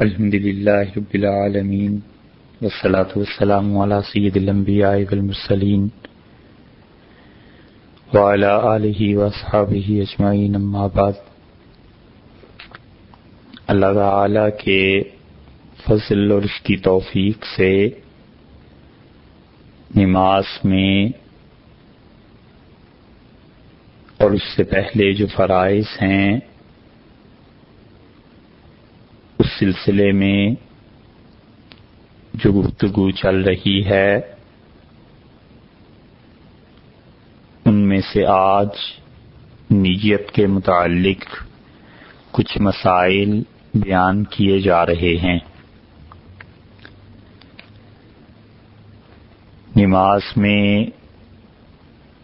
الحمد للہ رب العالمین والصلاة والسلام على سید الانبیاء والمرسلین وعلى آلہ واصحابہ اجمعین اما بعد۔ اللہ تعالی کے فضل اور اس کی توفیق سے نماز میں اور اس سے پہلے جو فرائض ہیں اس سلسلے میں جو گفتگو چل رہی ہے، ان میں سے آج نیت کے متعلق کچھ مسائل بیان کیے جا رہے ہیں۔ نماز میں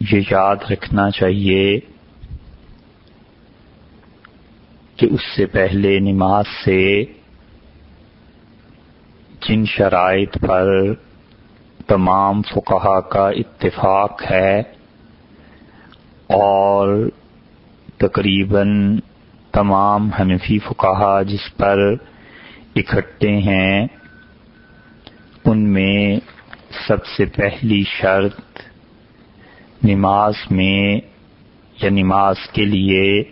یہ یاد رکھنا چاہیے کہ اس سے پہلے نماز سے جن شرائط پر تمام فقہا کا اتفاق ہے اور تقریباً تمام حنفی فقہا جس پر اکٹھے ہیں، ان میں سب سے پہلی شرط نماز میں، یا نماز کے لیے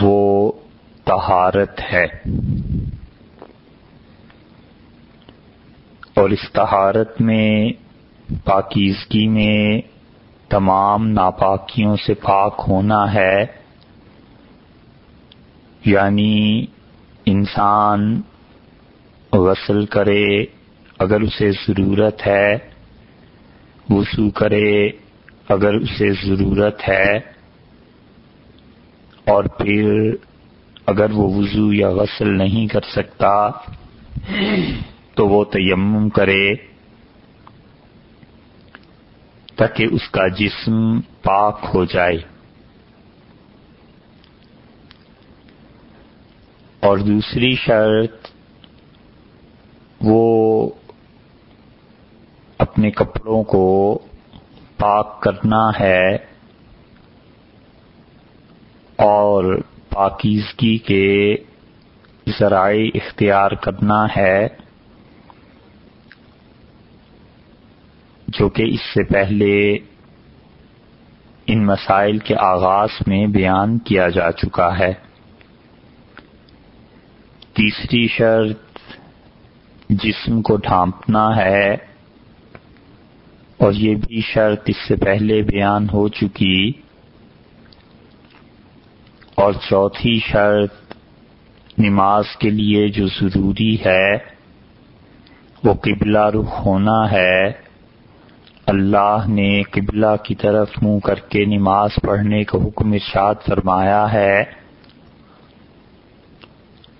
وہ طہارت ہے۔ اور اس طہارت میں، پاکیزگی میں تمام ناپاکیوں سے پاک ہونا ہے۔ یعنی انسان غسل کرے، اگر اسے ضرورت ہے، وضو کرے، اگر اسے ضرورت ہے، اور پھر اگر وہ وضو یا غسل نہیں کر سکتا تو وہ تیمم کرے تاکہ اس کا جسم پاک ہو جائے۔ اور دوسری شرط، وہ اپنے کپڑوں کو پاک کرنا ہے اور پاکیزگی کے ذرائع اختیار کرنا ہے۔ جو کہ اس سے پہلے ان مسائل کے آغاز میں بیان کیا جا چکا ہے۔ تیسری شرط جسم کو ڈھانپنا ہے اور یہ بھی شرط اس سے پہلے بیان ہو چکی۔ اور چوتھی شرط نماز کے لیے جو ضروری ہے وہ قبلہ رخ ہونا ہے۔ اللہ نے قبلہ کی طرف منہ کر کے نماز پڑھنے کا حکم ارشاد فرمایا ہے۔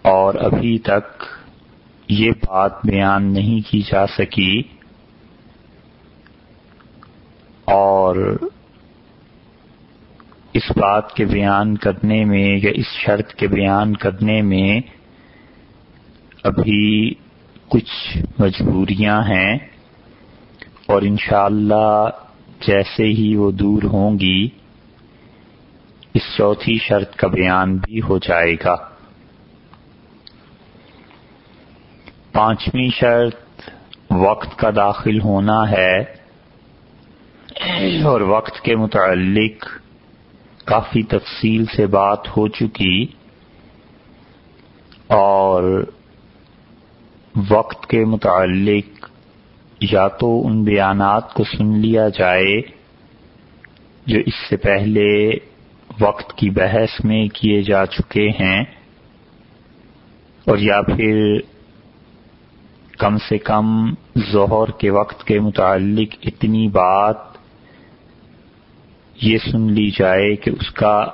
اور ابھی تک یہ بات بیان نہیں کی جا سکی۔ اور اس بات کے بیان کرنے میں یا اس شرط کے بیان کرنے میں ابھی کچھ مجبوریاں ہیں۔ اور انشاءاللہ اللہ جیسے ہی وہ دور ہوں گی، اس چوتھی شرط کا بیان بھی ہو جائے گا۔ پانچویں شرط، وقت کا داخل ہونا ہے۔ اور وقت کے متعلق کافی تفصیل سے بات ہو چکی۔ اور وقت کے متعلق یا تو ان بیانات کو سن لیا جائے جو اس سے پہلے وقت کی بحث میں کیے جا چکے ہیں، اور یا پھر کم سے کم ظہر کے وقت کے متعلق اتنی بات یہ سن لی جائے کہ اس کا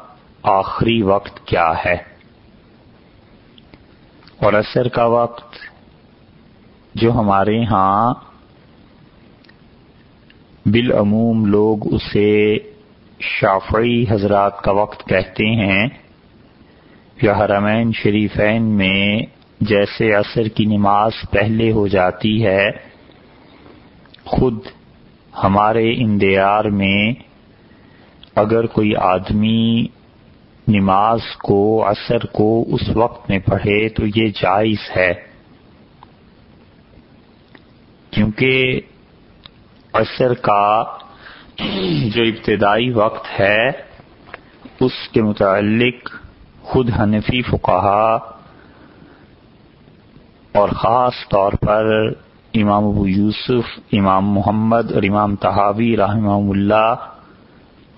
آخری وقت کیا ہے۔ اور اثر کا وقت جو ہمارے ہاں بالعموم لوگ اسے شافعی حضرات کا وقت کہتے ہیں، یا حرمین شریفین میں جیسے عصر کی نماز پہلے ہو جاتی ہے، خود ہمارے اندیار میں اگر کوئی آدمی نماز کو، عصر کو اس وقت میں پڑھے تو یہ جائز ہے۔ کیونکہ عصر کا جو ابتدائی وقت ہے، اس کے متعلق خود حنفی فقہا اور خاص طور پر امام ابو یوسف، امام محمد اور امام تحاوی رحمہ اللہ،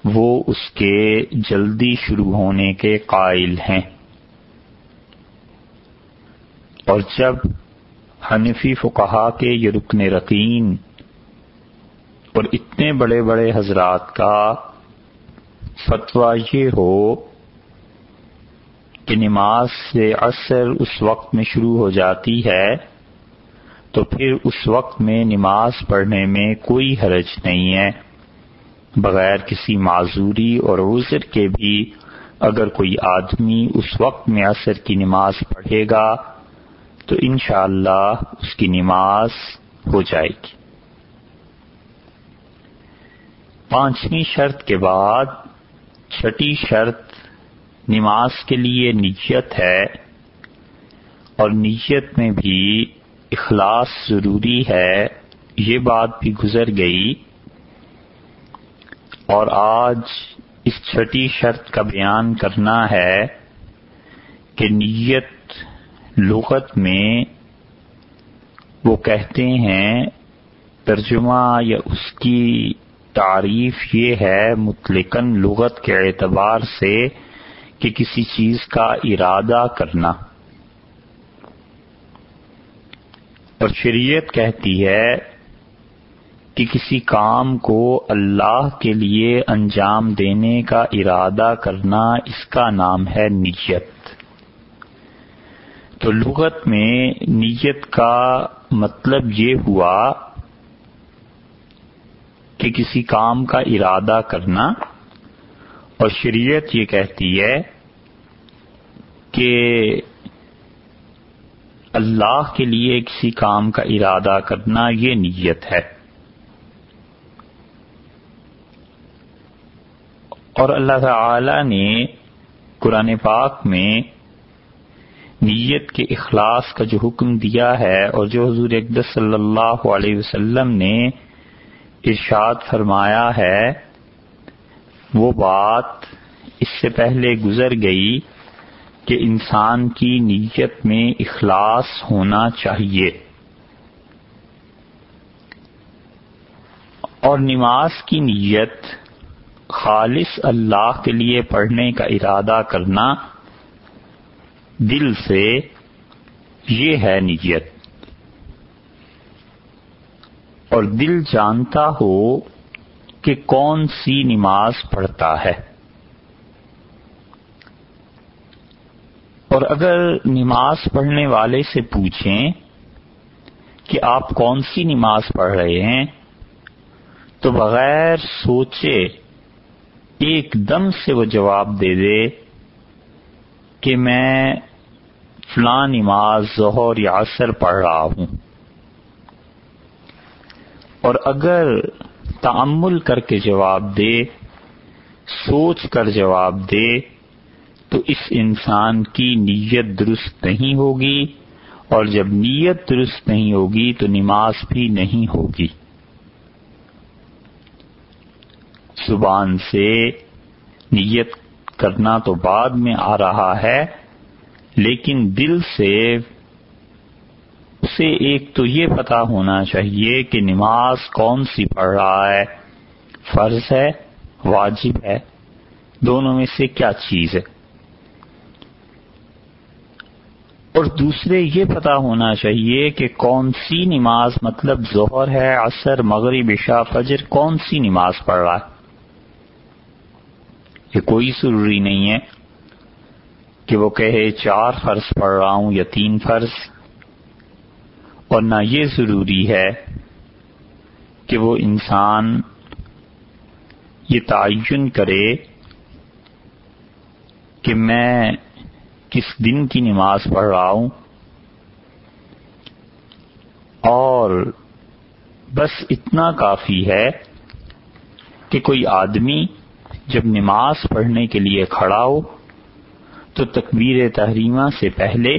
وہ اس کے جلدی شروع ہونے کے قائل ہیں۔ اور جب حنفی فقہا کے یہ رکن رقین اور اتنے بڑے بڑے حضرات کا فتویٰ یہ ہو کہ نماز سے اثر اس وقت میں شروع ہو جاتی ہے، تو پھر اس وقت میں نماز پڑھنے میں کوئی حرج نہیں ہے۔ بغیر کسی معذوری اور عذر کے بھی اگر کوئی آدمی اس وقت میں اثر کی نماز پڑھے گا، تو انشاءاللہ اللہ اس کی نماز ہو جائے گی۔ پانچویں شرط کے بعد چھٹی شرط نماز کے لیے نیت ہے اور نیت میں بھی اخلاص ضروری ہے، یہ بات بھی گزر گئی۔ اور آج اس چھٹی شرط کا بیان کرنا ہے کہ نیت لغت میں وہ کہتے ہیں ترجمہ یا اس کی تعریف یہ ہے متلقن لغت کے اعتبار سے کہ کسی چیز کا ارادہ کرنا۔ اور شریعت کہتی ہے کہ کسی کام کو اللہ کے لیے انجام دینے کا ارادہ کرنا اس کا نام ہے نیت۔ تو لغت میں نیت کا مطلب یہ ہوا کہ کسی کام کا ارادہ کرنا اور شریعت یہ کہتی ہے کہ اللہ کے لیے کسی کام کا ارادہ کرنا یہ نیت ہے۔ اور اللہ تعالی نے قرآن پاک میں نیت کے اخلاص کا جو حکم دیا ہے اور جو حضور اقدس صلی اللہ علیہ وسلم نے ارشاد فرمایا ہے، وہ بات اس سے پہلے گزر گئی کہ انسان کی نیت میں اخلاص ہونا چاہیے۔ اور نماز کی نیت خالص اللہ کے لیے پڑھنے کا ارادہ کرنا دل سے یہ ہے نیت۔ اور دل جانتا ہو کہ کون سی نماز پڑھتا ہے۔ اور اگر نماز پڑھنے والے سے پوچھیں کہ آپ کون سی نماز پڑھ رہے ہیں، تو بغیر سوچے ایک دم سے وہ جواب دے دے کہ میں فلاں نماز ظہر یا عصر پڑھ رہا ہوں۔ اور اگر تعمل کر کے جواب دے، سوچ کر جواب دے، تو اس انسان کی نیت درست نہیں ہوگی اور جب نیت درست نہیں ہوگی تو نماز بھی نہیں ہوگی۔ زبان سے نیت کرنا تو بعد میں آ رہا ہے، لیکن دل سے اسے ایک تو یہ پتا ہونا چاہیے کہ نماز کون سی پڑھ رہا ہے۔ فرض ہے، واجب ہے۔ دونوں میں سے کیا چیز ہے؟ اور دوسرے یہ پتا ہونا چاہیے کہ کون سی نماز مطلب ظہر ہے، عصر، مغرب، عشاء، فجر، کون سی نماز پڑھ رہا ہے؟ یہ کوئی ضروری نہیں ہے کہ وہ کہے چار فرض پڑھ رہا ہوں یا تین فرض۔ اور نہ یہ ضروری ہے کہ وہ انسان یہ تعین کرے کہ میں کس دن کی نماز پڑھ رہا ہوں اور بس اتنا کافی ہے کہ کوئی آدمی جب نماز پڑھنے کے لیے کھڑا ہو تو تکبیر تحریمہ سے پہلے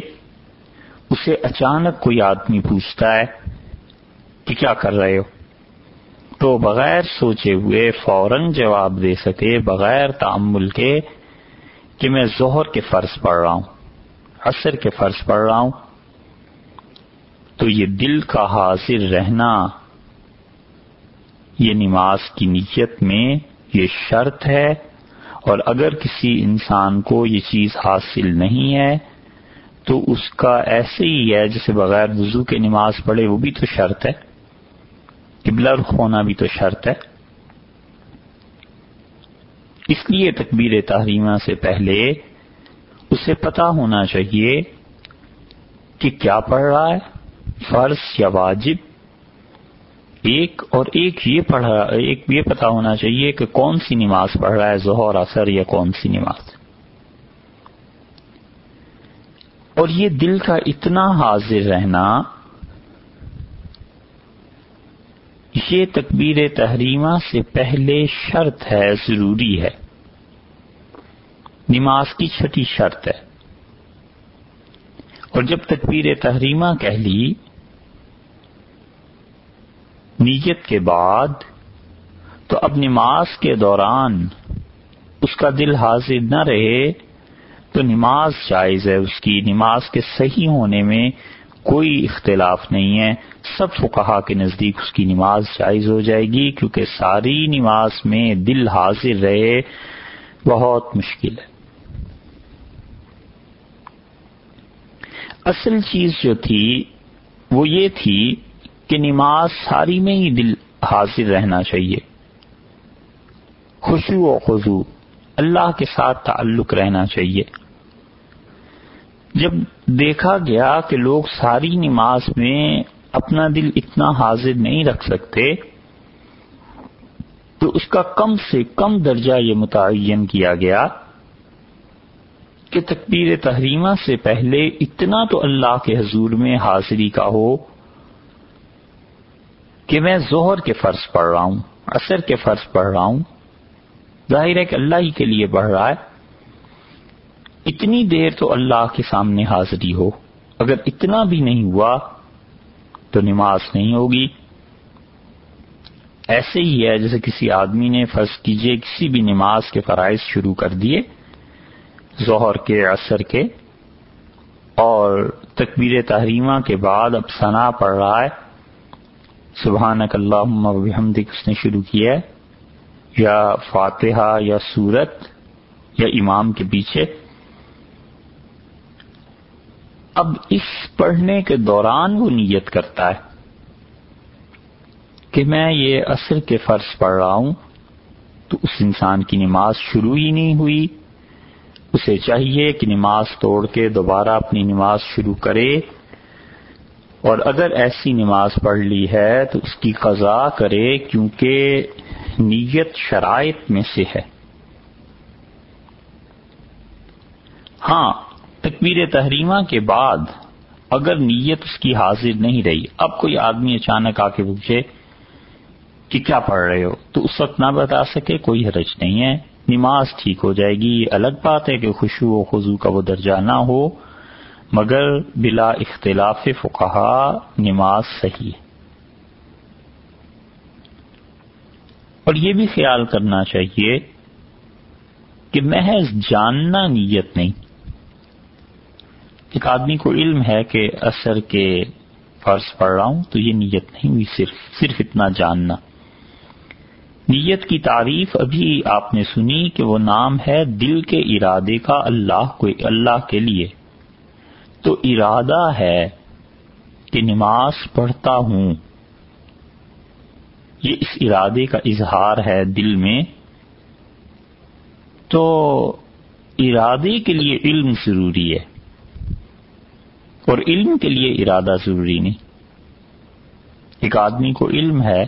اسے اچانک کوئی آدمی پوچھتا ہے کہ کیا کر رہے ہو؟ تو بغیر سوچے ہوئے فوراً جواب دے سکے، بغیر تعمل کے، کہ میں ظہر کے فرض پڑھ رہا ہوں، عصر کے فرض پڑھ رہا ہوں۔ تو یہ دل کا حاضر رہنا، یہ نماز کی نیت میں یہ شرط ہے۔ اور اگر کسی انسان کو یہ چیز حاصل نہیں ہے تو اس کا ایسے ہی ہے جیسے بغیر وضو کے نماز پڑھے، وہ بھی تو شرط ہے۔ قبلہ رخ ہونا بھی تو شرط ہے۔ اس لیے تکبیر تحریمہ سے پہلے اسے پتا ہونا چاہیے کہ کیا پڑھ رہا ہے، فرض یا واجب۔ ایک اور ایک یہ پڑھ رہا ایک یہ پتا ہونا چاہیے کہ کون سی نماز پڑھ رہا ہے، ظہر اثر یا کون سی نماز۔ اور یہ دل کا اتنا حاضر رہنا، یہ تکبیر تحریمہ سے پہلے شرط ہے، ضروری ہے۔ نماز کی چھٹی شرط ہے۔ اور جب تکبیر تحریمہ کہہ لی، نیت کے بعد تو اب نماز کے دوران اس کا دل حاضر نہ رہے۔ تو نماز جائز ہے، اس کی نماز کے صحیح ہونے میں کوئی اختلاف نہیں ہے۔ سب فقہا کے نزدیک اس کی نماز جائز ہو جائے گی، کیونکہ ساری نماز میں دل حاضر رہے بہت مشکل ہے۔ اصل چیز جو تھی، وہ یہ تھی کہ نماز ساری میں ہی دل حاضر رہنا چاہیے۔ خوشو و خضو اللہ کے ساتھ تعلق رہنا چاہیے۔ جب دیکھا گیا کہ لوگ ساری نماز میں اپنا دل اتنا حاضر نہیں رکھ سکتے، تو اس کا کم سے کم درجہ یہ متعین کیا گیا کہ تکبیر تحریمہ سے پہلے اتنا تو اللہ کے حضور میں حاضری کا ہو کہ میں ظہر کے فرض پڑھ رہا ہوں، عصر کے فرض پڑھ رہا ہوں۔ ظاہر ہے کہ اللہ ہی کے لیے پڑھ رہا ہے۔ اتنی دیر تو اللہ کے سامنے حاضری ہو۔ اگر اتنا بھی نہیں ہوا تو نماز نہیں ہوگی۔ ایسے ہی ہے جیسے کسی آدمی نے فرض کیجیے کسی بھی نماز کے فرائض شروع کر دیے، ظہر کے، عصر کے، اور تکبیر تحریمہ کے بعد اب ثنا پڑھ رہا ہے۔ سبحانک اللہ بحمدک اس نے شروع کیا ہے۔ یا فاتحہ یا سورت یا امام کے پیچھے۔ اب اس پڑھنے کے دوران وہ نیت کرتا ہے کہ میں یہ عصر کے فرض پڑھ رہا ہوں تو اس انسان کی نماز شروع ہی نہیں ہوئی۔ اسے چاہیے کہ نماز توڑ کے دوبارہ اپنی نماز شروع کرے۔ اور اگر ایسی نماز پڑھ لی ہے تو اس کی قضا کرے کیونکہ نیت شرائط میں سے ہے۔ ہاں تکبیر تحریمہ کے بعد اگر نیت اس کی حاضر نہیں رہی، اب کوئی آدمی اچانک آ کے پوچھے کہ کیا پڑھ رہے ہو، تو اس وقت نہ بتا سکے کوئی حرج نہیں ہے، نماز ٹھیک ہو جائے گی، الگ بات ہے کہ خوشو و خضو کا وہ درجہ نہ ہو، مگر بلا اختلاف فقہا نماز صحیح ہے۔ اور یہ بھی خیال کرنا چاہیے کہ محض جاننا نیت نہیں۔ ایک آدمی کو علم ہے کہ اثر کے فرض پڑھ رہا ہوں، تو یہ نیت نہیں ہوئی، صرف صرف اتنا جاننا۔ نیت کی تعریف ابھی آپ نے سنی کہ وہ نام ہے دل کے ارادے کا اللہ کو اللہ کے لیے۔ تو ارادہ ہے کہ نماز پڑھتا ہوں۔ یہ اس ارادے کا اظہار ہے دل میں، تو ارادے کے لیے علم ضروری ہے اور علم کے لیے ارادہ ضروری نہیں۔ ایک آدمی کو علم ہے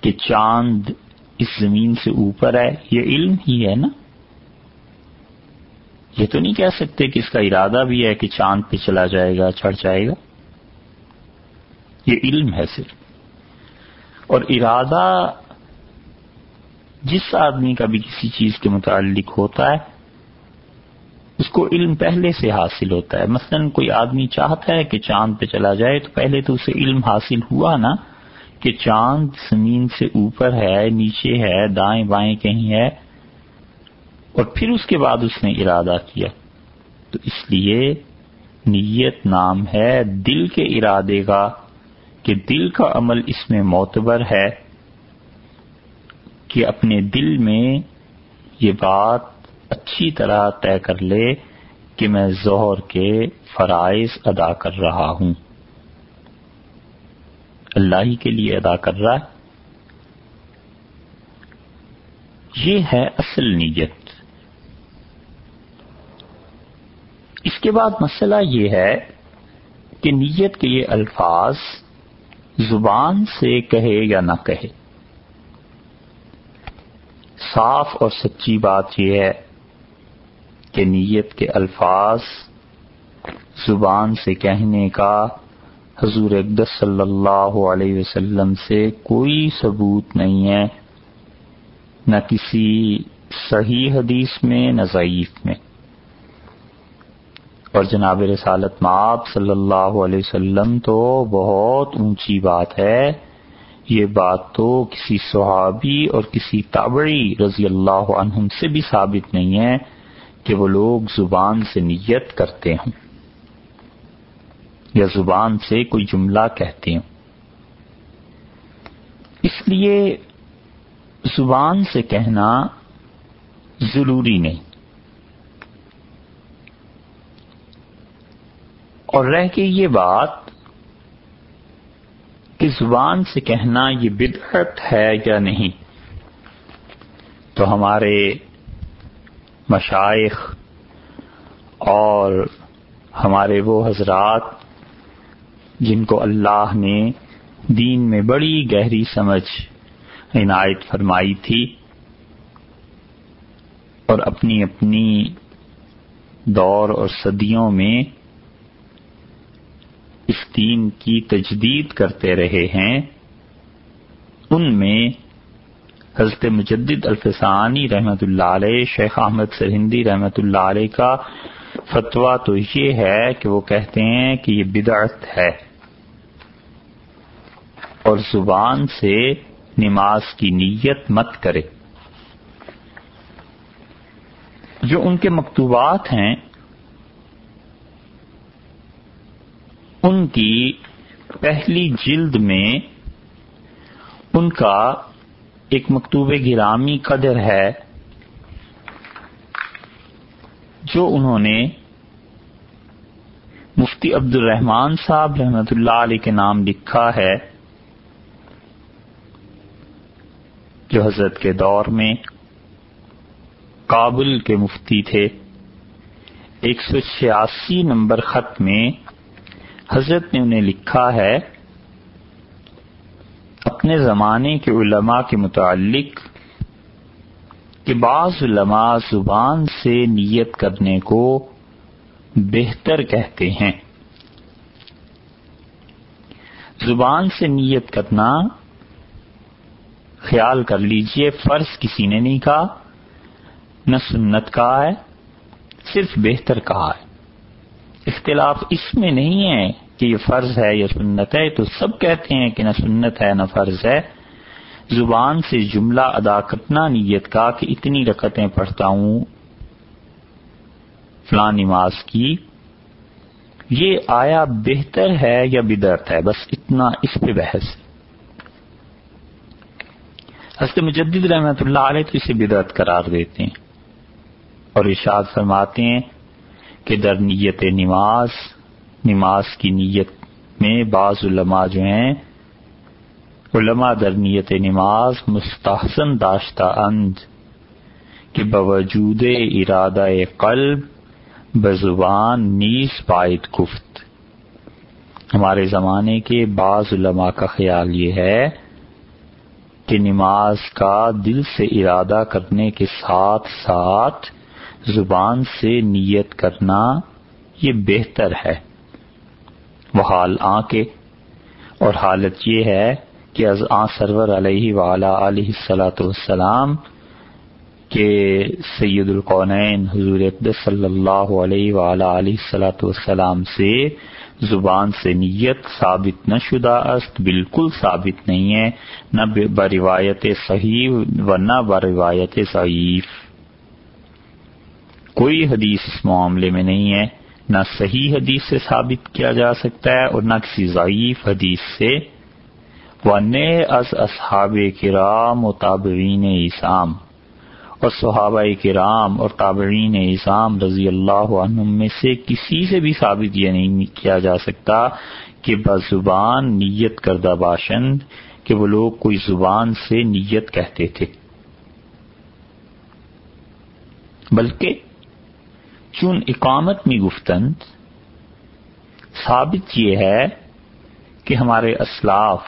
کہ چاند اس زمین سے اوپر ہے، یہ علم ہی ہے نا۔ یہ تو نہیں کہہ سکتے کہ اس کا ارادہ بھی ہے کہ چاند پہ چلا جائے گا، چڑھ جائے گا۔ یہ علم ہے صرف۔ اور ارادہ جس آدمی کا بھی کسی چیز کے متعلق ہوتا ہے، اس کو علم پہلے سے حاصل ہوتا ہے۔ مثلا کوئی آدمی چاہتا ہے کہ چاند پہ چلا جائے، تو پہلے تو اسے علم حاصل ہوا نا کہ چاند زمین سے اوپر ہے، نیچے ہے، دائیں بائیں کہیں ہے، اور پھر اس کے بعد اس نے ارادہ کیا۔ تو اس لیے نیت نام ہے دل کے ارادے کا۔ کہ دل کا عمل اس میں معتبر ہے کہ اپنے دل میں یہ بات اچھی طرح طے کر لے کہ میں ظہر کے فرائض ادا کر رہا ہوں۔ اللہ ہی کے لیے ادا کر رہا ہے۔ یہ ہے اصل نیت۔ اس کے بعد مسئلہ یہ ہے کہ نیت کے یہ الفاظ زبان سے کہے یا نہ کہے۔ صاف اور سچی بات یہ ہے کہ نیت کے الفاظ زبان سے کہنے کا حضور اقدس صلی اللہ علیہ وسلم سے کوئی ثبوت نہیں ہے، نہ کسی صحیح حدیث میں، نہ ضعیف میں۔ اور جناب رسالت معاب صلی اللہ علیہ وسلم تو بہت اونچی بات ہے۔ یہ بات تو کسی صحابی اور کسی تابڑی رضی اللہ عنہم سے بھی ثابت نہیں ہے کہ وہ لوگ زبان سے نیت کرتے ہوں یا زبان سے کوئی جملہ کہتے ہوں۔ اس لیے زبان سے کہنا ضروری نہیں۔ اور رہ کے یہ بات کہ زبان سے کہنا یہ بدعت ہے یا نہیں، تو ہمارے مشائق اور ہمارے وہ حضرات جن کو اللہ نے دین میں بڑی گہری سمجھ عنایت فرمائی تھی اور اپنی اپنی دور اور صدیوں میں اس دین کی تجدید کرتے رہے ہیں، ان میں حضرت مجدد الفسانی رحمت اللہ علیہ، شیخ احمد سرہندی رحمت اللہ علیہ کا فتویٰ تو یہ ہے کہ وہ کہتے ہیں کہ یہ بدعت ہے۔ اور زبان سے نماز کی نیت مت کرے۔ جو ان کے مکتوبات ہیں ان کی پہلی جلد میں ان کا ایک مکتوب گرامی قدر ہے، جو انہوں نے مفتی عبد الرحمان صاحب رحمت اللہ علیہ کے نام لکھا ہے، جو حضرت کے دور میں کابل کے مفتی تھے۔ ایک سو چھیاسی نمبر خط میں حضرت نے انہیں لکھا ہے، اپنے زمانے کے علماء کے متعلق، کہ بعض علماء زبان سے نیت کرنے کو بہتر کہتے ہیں۔ زبان سے نیت کرنا، خیال کر لیجیے، فرض کسی نے نہیں کہا، نہ سنت کہا ہے، صرف بہتر کہا ہے۔ اختلاف اس میں نہیں ہے کہ یہ فرض ہے یا سنت ہے، تو سب کہتے ہیں کہ نہ سنت ہے نہ فرض ہے۔ زبان سے جملہ ادا کرنا، نیت کا کہ اتنی رکتیں پڑھتا ہوں، فلاں نماز کی۔ یہ آیا بہتر ہے یا بدرت ہے؟ بس اتنا اس پہ بحث۔ حضرت مجدد رحمت اللہ علیہ تو اسے بدعت قرار دیتے ہیں اور ارشاد فرماتے ہیں کہ در نیت نماز نماز کی نیت میں بعض علماء جو ہیں، علماء در نیت نماز مستحسن داشتہ اند کہ باوجود ارادہ قلب بزبان نیز پائد گفت۔ ہمارے زمانے کے بعض علماء کا خیال یہ ہے کہ نماز کا دل سے ارادہ کرنے کے ساتھ ساتھ زبان سے نیت کرنا یہ بہتر ہے۔ وہ حال آ کے۔ اور حالت یہ ہے کہ از آ سرور علیہ ولا علیہ السلاۃ والسلام کہ سید القونین حضور اقدس صلی اللہ علیہ وآلہ علیہ صلاۃ والسلام سے زبان سے نیت ثابت نہ شدہ است، بالکل ثابت نہیں ہے، نہ بروایت صحیح و نہ بروایت ضعیف۔ کوئی حدیث اس معاملے میں نہیں ہے، نہ صحیح حدیث سے ثابت کیا جا سکتا ہے اور نہ کسی ضعیف حدیث سے۔ از اصحاب کرام و تابعین اسام اور صحابہ کرام اور تابعین اسام رضی اللہ عنہ میں سے کسی سے بھی ثابت یہ نہیں کیا جا سکتا کہ بزبان نیت کردہ باشند، کہ وہ لوگ کوئی زبان سے نیت کہتے تھے۔ بلکہ چون اقامت میں گفتند، ثابت یہ ہے کہ ہمارے اسلاف،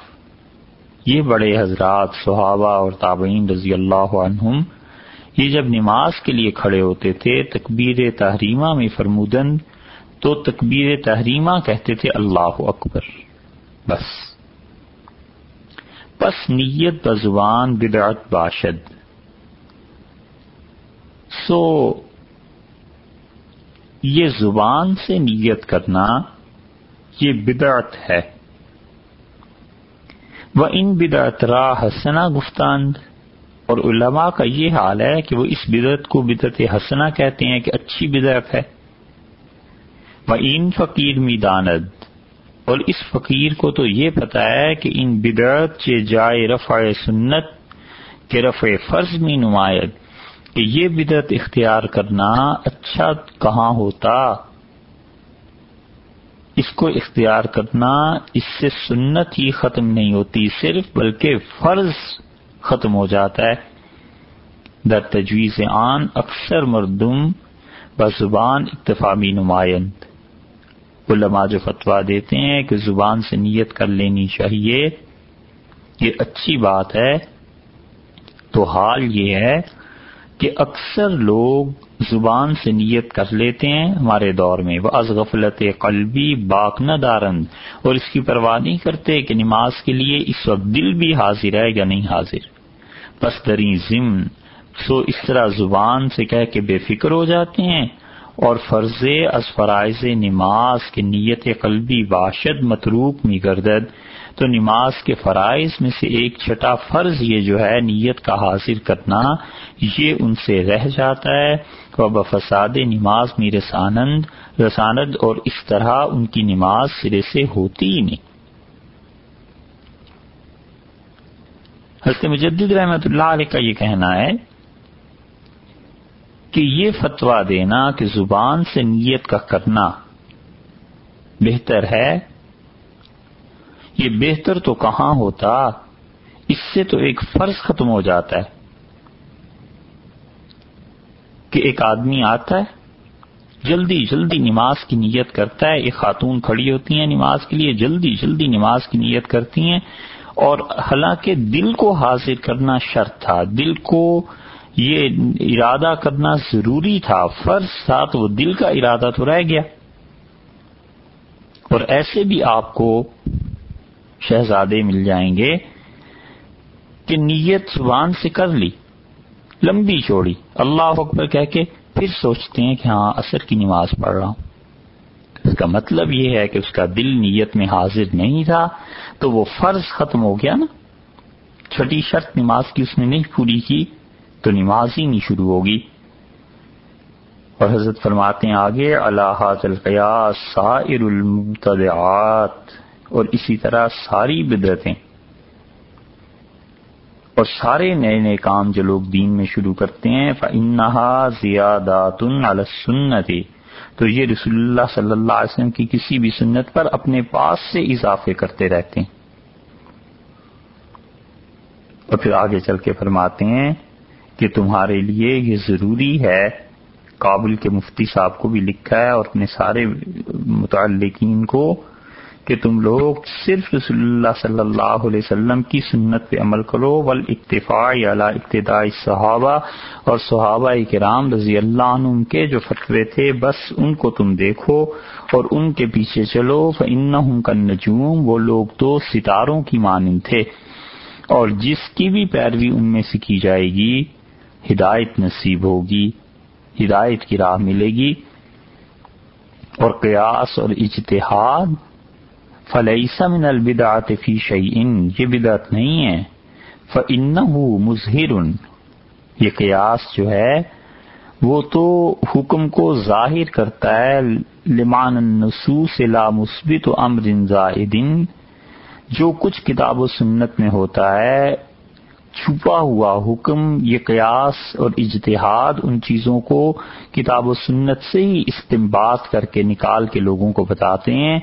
یہ بڑے حضرات، صحابہ اور تابعین رضی اللہ عنہم، یہ جب نماز کے لیے کھڑے ہوتے تھے، تکبیر تحریمہ میں فرمودن تو تکبیر تحریمہ کہتے تھے اللہ اکبر، بس۔ بس نیت بزبان بدعت باشد۔ سو یہ زبان سے نیت کرنا یہ بدعت ہے۔ وہ ان بدعت را حسنا گفتاند اور علماء کا یہ حال ہے کہ وہ اس بدعت کو بدعت حسنا کہتے ہیں کہ اچھی بدعت ہے۔ وہ ان فقیر می داند اور اس فقیر کو تو یہ پتا ہے کہ ان بدعت چے جائے رفع سنت کے رفع فرض میں نمایت کہ یہ بدعت اختیار کرنا اچھا کہاں ہوتا؟ اس کو اختیار کرنا اس سے سنت ہی ختم نہیں ہوتی، صرف بلکہ فرض ختم ہو جاتا ہے۔ در تجویز آن اکثر مردم بزبان اکتفامی نمائند۔ علماء جو فتویٰ دیتے ہیں کہ زبان سے نیت کر لینی چاہیے، یہ اچھی بات ہے۔ تو حال یہ ہے کہ اکثر لوگ زبان سے نیت کر لیتے ہیں ہمارے دور میں۔ وہ از غفلت قلبی باق نہ دارند اور اس کی پرواہ نہیں کرتے کہ نماز کے لیے اس وقت دل بھی حاضر ہے یا نہیں حاضر۔ بس دری ضمن، سو اس طرح زبان سے کہہ کے بے فکر ہو جاتے ہیں۔ اور فرض از فرائض نماز کے نیت قلبی باشد متروک می گردد تو نماز کے فرائض میں سے ایک چھٹا فرض یہ جو ہے نیت کا حاصل کرنا، یہ ان سے رہ جاتا ہے۔ وہ بفساد نماز می رسانند رساند اور اس طرح ان کی نماز سرے سے ہوتی ہی نہیں۔ حضرت مجدد رحمت اللہ علیہ کا یہ کہنا ہے کہ یہ فتویٰ دینا کہ زبان سے نیت کا کرنا بہتر ہے یہ بہتر تو کہاں ہوتا؟ اس سے تو ایک فرض ختم ہو جاتا ہے کہ ایک آدمی آتا ہے، جلدی جلدی نماز کی نیت کرتا ہے، ایک خاتون کھڑی ہوتی ہیں نماز کے لیے، جلدی جلدی نماز کی نیت کرتی ہیں اور حالانکہ دل کو حاضر کرنا شرط تھا، دل کو یہ ارادہ کرنا ضروری تھا، فرض تھا تو وہ دل کا ارادہ تو رہ گیا۔ اور ایسے بھی آپ کو شہزادے مل جائیں گے کہ نیت زبان سے کر لی، لمبی چوڑی۔ اللہ اکبر کہہ کے پھر سوچتے ہیں کہ ہاں اثر کی نماز پڑھ رہا ہوں۔ اس کا مطلب یہ ہے کہ اس کا دل نیت میں حاضر نہیں تھا، تو وہ فرض ختم ہو گیا نا۔ چھٹی شرط نماز کی اس نے نہیں پوری کی، تو نماز ہی نہیں شروع ہوگی۔ اور حضرت فرماتے ہیں آگے، اللہ القیاس سائر المتدعات اور اسی طرح ساری بدرتیں اور سارے نئے نئے کام جو لوگ دین میں شروع کرتے ہیں فنحا زیادات سنت تو یہ رسول اللہ صلی اللہ علیہ وسلم کی کسی بھی سنت پر اپنے پاس سے اضافے کرتے رہتے ہیں۔ اور پھر آگے چل کے فرماتے ہیں کہ تمہارے لیے یہ ضروری ہے، کابل کے مفتی صاحب کو بھی لکھا ہے اور اپنے سارے متعلقین کو کہ تم لوگ صرف رسول اللہ صلی اللہ علیہ وسلم کی سنت پہ عمل کرو ول اکتفاع اعلیٰ ابتدائی صحابہ اور صحابہ کرام رضی اللہ عنہ کے جو فتوے تھے، بس ان کو تم دیکھو اور ان کے پیچھے چلو فن کا نجوم وہ لوگ تو ستاروں کی مانند تھے۔ اور جس کی بھی پیروی ان میں سے کی جائے گی، ہدایت نصیب ہوگی، ہدایت کی راہ ملے گی۔ اور قیاس اور اجتہاد فلعیسا من البدعت فی شعین یہ بدعت نہیں ہے۔ فن مظہر یہ قیاس جو ہے، وہ تو حکم کو ظاہر کرتا ہے لمان النصوص لا مثبت و امر زائدن جو کچھ کتاب و سنت میں ہوتا ہے، چھپا ہوا حکم، یہ قیاس اور اجتہاد ان چیزوں کو کتاب و سنت سے ہی استمباد کر کے نکال کے لوگوں کو بتاتے ہیں۔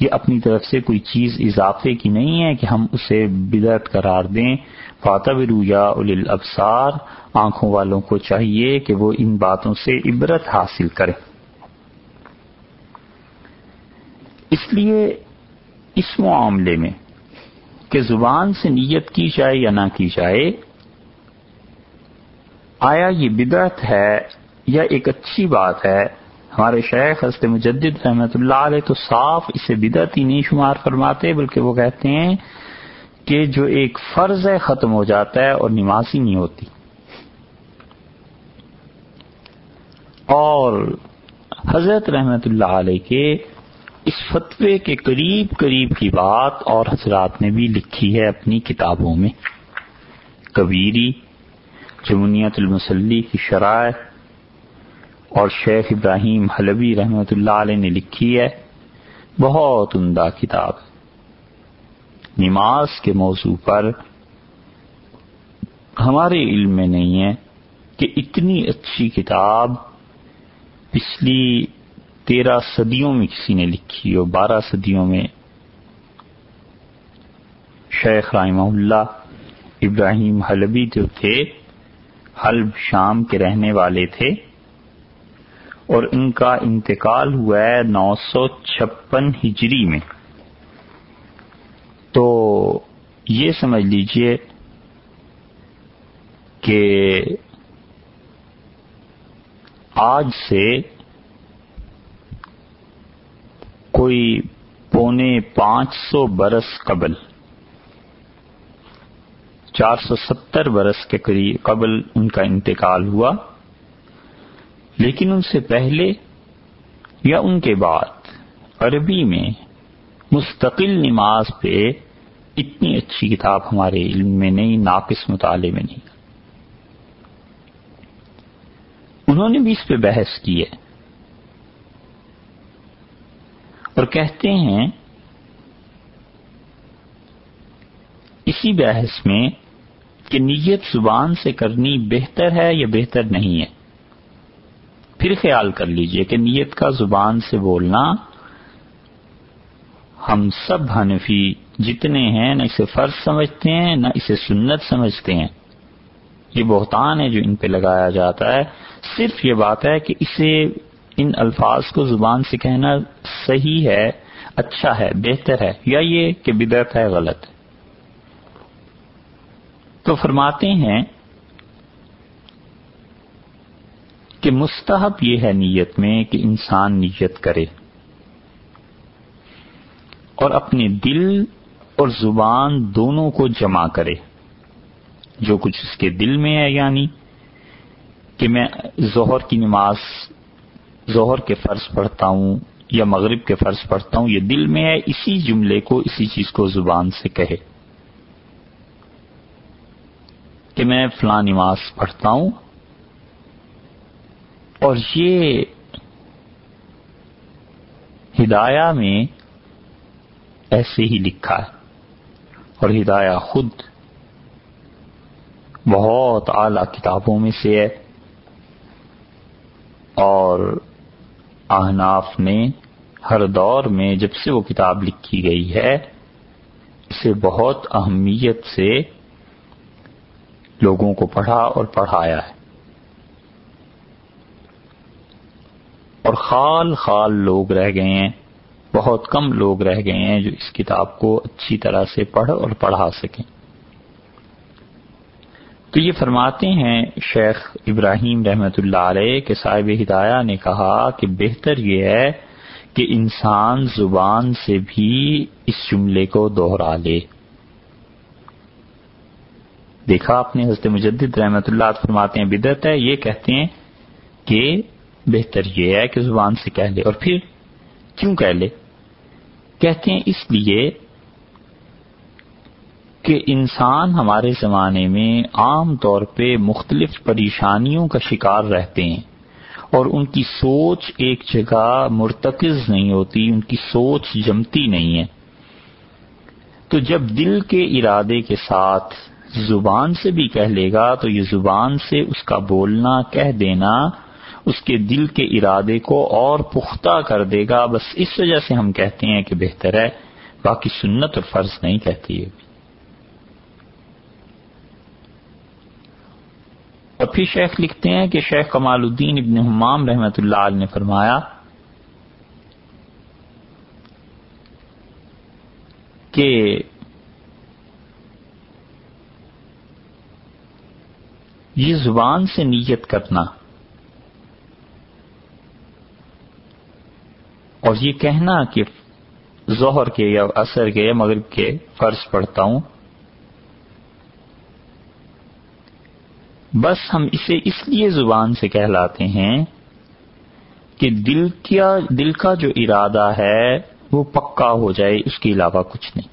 یہ اپنی طرف سے کوئی چیز اضافے کی نہیں ہے کہ ہم اسے بدعت قرار دیں۔ فاتب رویا الابصار آنکھوں والوں کو چاہیے کہ وہ ان باتوں سے عبرت حاصل کریں۔ اس لیے اس معاملے میں کہ زبان سے نیت کی جائے یا نہ کی جائے، آیا یہ بدعت ہے یا ایک اچھی بات ہے ہمارے شیخ حضرت مجدد رحمت اللہ علیہ تو صاف اسے بدعت ہی نہیں شمار فرماتے، بلکہ وہ کہتے ہیں کہ جو ایک فرض ہے ختم ہو جاتا ہے اور نماز ہی نہیں ہوتی۔ اور حضرت رحمت اللہ علیہ کے اس فتوے کے قریب قریب کی بات اور حضرات نے بھی لکھی ہے اپنی کتابوں میں۔ کبیری جمنیت المسلی کی شرائع اور شیخ ابراہیم حلبی رحمۃ اللہ علیہ نے لکھی ہے، بہت عمدہ کتاب۔ نماز کے موضوع پر ہمارے علم میں نہیں ہے کہ اتنی اچھی کتاب پچھلی تیرہ صدیوں میں کسی نے لکھی اور بارہ صدیوں میں۔ شیخ رحمہ اللہ ابراہیم حلبی جو تھے، حلب شام کے رہنے والے تھے۔ اور ان کا انتقال ہوا ہے نو سو چھپن ہجری میں۔ تو یہ سمجھ لیجیے کہ آج سے کوئی پونے پانچ سو برس قبل، چار سو ستر برس کے قریب قبل ان کا انتقال ہوا۔ لیکن ان سے پہلے یا ان کے بعد عربی میں مستقل نماز پہ اتنی اچھی کتاب ہمارے علم میں نہیں، ناقص مطالعے میں نہیں۔ انہوں نے بھی اس پہ بحث کی ہے۔ اور کہتے ہیں، اسی بحث میں کہ نیت زبان سے کرنی بہتر ہے یا بہتر نہیں ہے۔ پھر خیال کر لیجیے کہ نیت کا زبان سے بولنا ہم سب حنفی جتنے ہیں نہ اسے فرض سمجھتے ہیں نہ اسے سنت سمجھتے ہیں۔ یہ بہتان ہے جو ان پہ لگایا جاتا ہے۔ صرف یہ بات ہے کہ اسے ان الفاظ کو زبان سے کہنا صحیح ہے اچھا ہے، بہتر ہے یا یہ کہ بدعت ہے، غلط تو فرماتے ہیں کہ مستحب یہ ہے نیت میں کہ انسان نیت کرے اور اپنے دل اور زبان دونوں کو جمع کرے جو کچھ اس کے دل میں ہے یعنی کہ میں ظہر کی نماز، ظہر کے فرض پڑھتا ہوں یا مغرب کے فرض پڑھتا ہوں، یہ دل میں ہے، اسی جملے کو، اسی چیز کو زبان سے کہے کہ میں فلاں نماز پڑھتا ہوں اور یہ ہدایہ میں ایسے ہی لکھا ہے۔ اور ہدایہ خود بہت اعلی کتابوں میں سے ہے۔ اور احناف نے ہر دور میں جب سے وہ کتاب لکھی گئی ہے، اسے بہت اہمیت سے لوگوں کو پڑھا اور پڑھایا ہے۔ اور خال خال لوگ رہ گئے ہیں، بہت کم لوگ رہ گئے ہیں جو اس کتاب کو اچھی طرح سے پڑھ اور پڑھا سکیں۔ تو یہ فرماتے ہیں شیخ ابراہیم رحمت اللہ علیہ کے صاحب ہدایہ نے کہا کہ بہتر یہ ہے کہ انسان زبان سے بھی اس جملے کو دوہرا لے۔ دیکھا اپنے حضرت مجدد رحمت اللہ فرماتے ہیں، بدعت ہے، یہ کہتے ہیں کہ بہتر یہ ہے کہ زبان سے کہہ لے اور پھر کیوں کہہ لے؟ کہتے ہیں اس لیے کہ انسان ہمارے زمانے میں عام طور پہ مختلف پریشانیوں کا شکار رہتے ہیں اور ان کی سوچ ایک جگہ مرتکز نہیں ہوتی، ان کی سوچ جمتی نہیں ہے۔ تو جب دل کے ارادے کے ساتھ زبان سے بھی کہہ لے گا، تو یہ زبان سے اس کا بولنا، کہہ دینا اس کے دل کے ارادے کو اور پختہ کر دے گا۔ بس اس وجہ سے ہم کہتے ہیں کہ بہتر ہے۔ باقی سنت اور فرض نہیں کہتی ہے۔ اور پھر شیخ لکھتے ہیں کہ شیخ کمال الدین ابن حمام رحمت اللہ علیہ نے فرمایا کہ یہ زبان سے نیت کرنا اور یہ کہنا کہ ظہر کے یا اثر کے یا مغرب کے فرض پڑھتا ہوں۔ بس ہم اسے اس لیے زبان سے کہلاتے ہیں کہ دل کیا، دل کا جو ارادہ ہے وہ پکا ہو جائے، اس کے علاوہ کچھ نہیں۔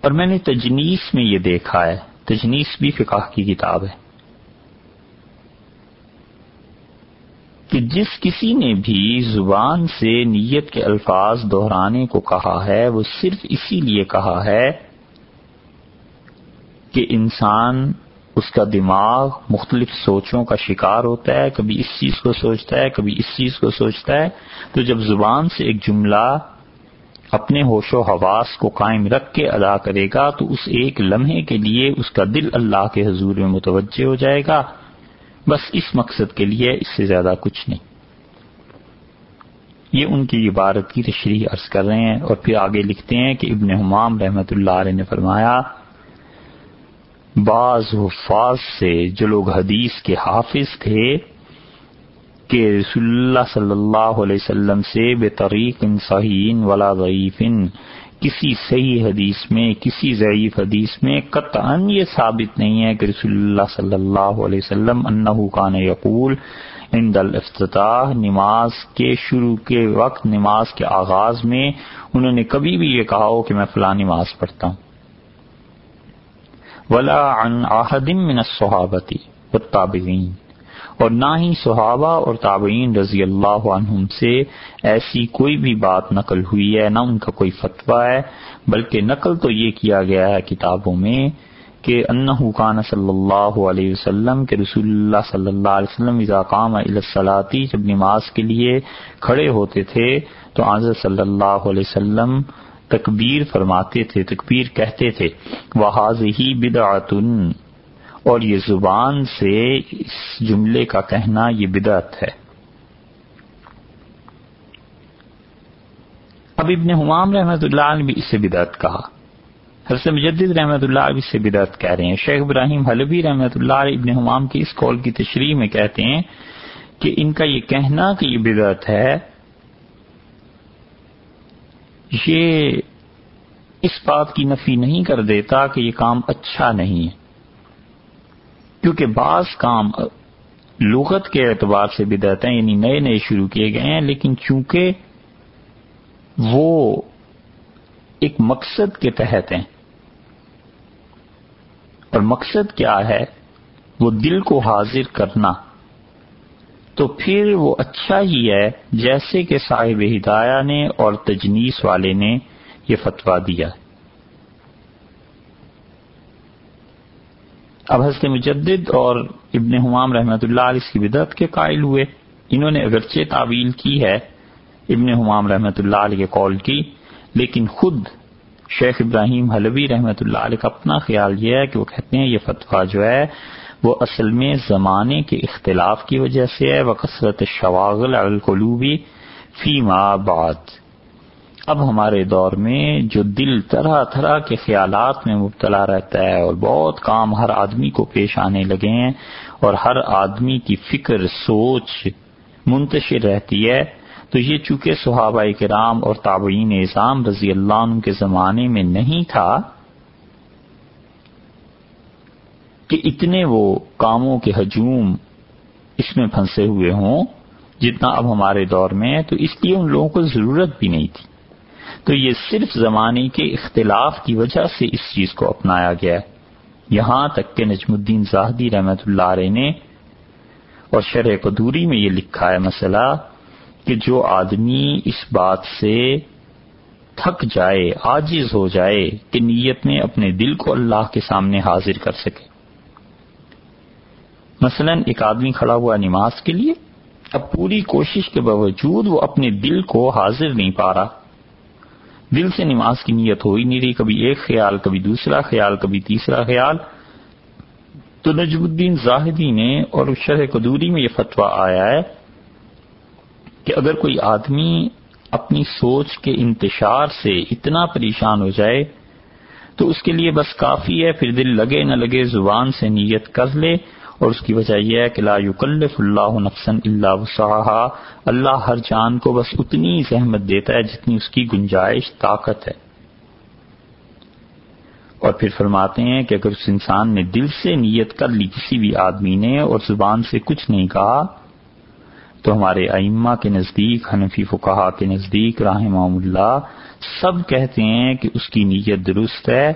اور میں نے تجنیس میں یہ دیکھا ہے، تجنیس بھی فقہ کی کتاب ہے۔ کہ جس کسی نے بھی زبان سے نیت کے الفاظ دہرانے کو کہا ہے، وہ صرف اسی لیے کہا ہے کہ انسان اس کا دماغ مختلف سوچوں کا شکار ہوتا ہے، کبھی اس چیز کو سوچتا ہے، کبھی اس چیز کو سوچتا ہے۔ تو جب زبان سے ایک جملہ اپنے ہوش و حواس کو قائم رکھ کے ادا کرے گا، تو اس ایک لمحے کے لیے اس کا دل اللہ کے حضور میں متوجہ ہو جائے گا۔ بس اس مقصد کے لیے اس سے زیادہ کچھ نہیں۔ یہ ان کی عبارت کی تشریح عرض کر رہے ہیں اور پھر آگے لکھتے ہیں کہ ابن حمام رحمت اللہ علیہ نے فرمایا، بعض حفاظ سے جو لوگ حدیث کے حافظ تھے کہ رسول اللہ صلی اللہ علیہ وسلم سے بے طریق صحیح ولا ضعیف کسی صحیح حدیث میں، کسی ضعیف حدیث میں قطعا یہ ثابت نہیں ہے کہ رسول اللہ صلی اللہ علیہ وسلم انہو کان یقول عند الافتتاح نماز کے شروع کے وقت، نماز کے آغاز میں انہوں نے کبھی بھی یہ کہا ہو کہ میں فلاں نماز پڑھتا ہوں۔ ولا عن احد من الصحابتی والتابعین اور نہ ہی صحابہ اور تابعین رضی اللہ عنہم سے ایسی کوئی بھی بات نقل ہوئی ہے، نہ ان کا کوئی فتویٰ ہے، بلکہ نقل تو یہ کیا گیا ہے کتابوں میں کہ انہو کان صلی اللہ علیہ وسلم کہ رسول اللہ صلی اللہ علیہ وسلم اذا قام جب نماز کے لیے کھڑے ہوتے تھے تو آضر صلی اللہ علیہ وسلم تکبیر فرماتے تھے، تکبیر کہتے تھے۔ وہ ہی بدعتن اور یہ زبان سے اس جملے کا کہنا یہ بدعت ہے۔ اب ابن حمام رحمت اللہ نے بھی اسے بدعت کہا۔ حرس مجدد رحمت اللہ بھی اسے بدعت کہہ رہے ہیں۔ شیخ ابراہیم حلبی رحمت اللہ ابن حمام کی اس قول کی تشریح میں کہتے ہیں کہ ان کا یہ کہنا کہ یہ بدعت ہے، یہ اس بات کی نفی نہیں کر دیتا کہ یہ کام اچھا نہیں ہے۔ کیونکہ بعض کام لغت کے اعتبار سے بدعت ہیں یعنی نئے نئے شروع کیے گئے ہیں، لیکن چونکہ وہ ایک مقصد کے تحت ہیں، اور مقصد کیا ہے؟ وہ دل کو حاضر کرنا۔ تو پھر وہ اچھا ہی ہے، جیسے کہ صاحب ہدایہ نے اور تجنیس والے نے یہ فتویٰ دیا۔ ہے اب حضرت مجدد اور ابن حمام رحمۃ اللہ علیہ اس کی بدعت کے قائل ہوئے۔ انہوں نے اگرچہ تعویل کی ہے، ابن حمام رحمۃ اللہ علیہ کے قول کی، لیکن خود شیخ ابراہیم حلوی رحمۃ اللہ علیہ کا اپنا خیال یہ ہے کہ وہ کہتے ہیں یہ فتویٰ جو ہے، وہ اصل میں زمانے کے اختلاف کی وجہ سے ہے وہ کثرت شواغل القلوبی فی ما بعد۔ اب ہمارے دور میں جو دل طرح طرح کے خیالات میں مبتلا رہتا ہے اور بہت کام ہر آدمی کو پیش آنے لگے ہیں اور ہر آدمی کی فکر، سوچ منتشر رہتی ہے۔ تو یہ چونکہ صحابہ کرام اور تابعین نظام رضی اللہ عنہ کے زمانے میں نہیں تھا کہ اتنے وہ کاموں کے ہجوم اس میں پھنسے ہوئے ہوں جتنا اب ہمارے دور میں ہے، تو اس لیے ان لوگوں کو ضرورت بھی نہیں تھی۔ تو یہ صرف زمانے کے اختلاف کی وجہ سے اس چیز کو اپنایا گیا ہے۔ یہاں تک کہ نجم الدین زاہدی رحمت اللہ علیہ نے اور شرح قدوری میں یہ لکھا ہے مسئلہ کہ جو آدمی اس بات سے تھک جائے آجز ہو جائے کہ نیت میں اپنے دل کو اللہ کے سامنے حاضر کر سکے۔ مثلا ایک آدمی کھڑا ہوا نماز کے لیے، اب پوری کوشش کے باوجود وہ اپنے دل کو حاضر نہیں پا رہا۔ دل سے نماز کی نیت ہو ہی نہیں رہی، کبھی ایک خیال، کبھی دوسرا خیال، کبھی تیسرا خیال۔ تو نجم الدین زاہدی نے اور شرح قدوری میں یہ فتویٰ آیا ہے کہ اگر کوئی آدمی اپنی سوچ کے انتشار سے اتنا پریشان ہو جائے، تو اس کے لیے بس کافی ہے، پھر دل لگے نہ لگے، زبان سے نیت کر لے۔ اور اس کی وجہ یہ ہے کہ لا یکلف اللہ نفسن اللہ وسعہ اللہ ہر جان کو بس اتنی زحمت دیتا ہے جتنی اس کی گنجائش، طاقت ہے۔ اور پھر فرماتے ہیں کہ اگر اس انسان نے دل سے نیت کر لی کسی بھی آدمی نے اور زبان سے کچھ نہیں کہا، تو ہمارے ائمہ کے نزدیک، حنفی فقہا کے نزدیک رحمہ اللہ، سب کہتے ہیں کہ اس کی نیت درست ہے۔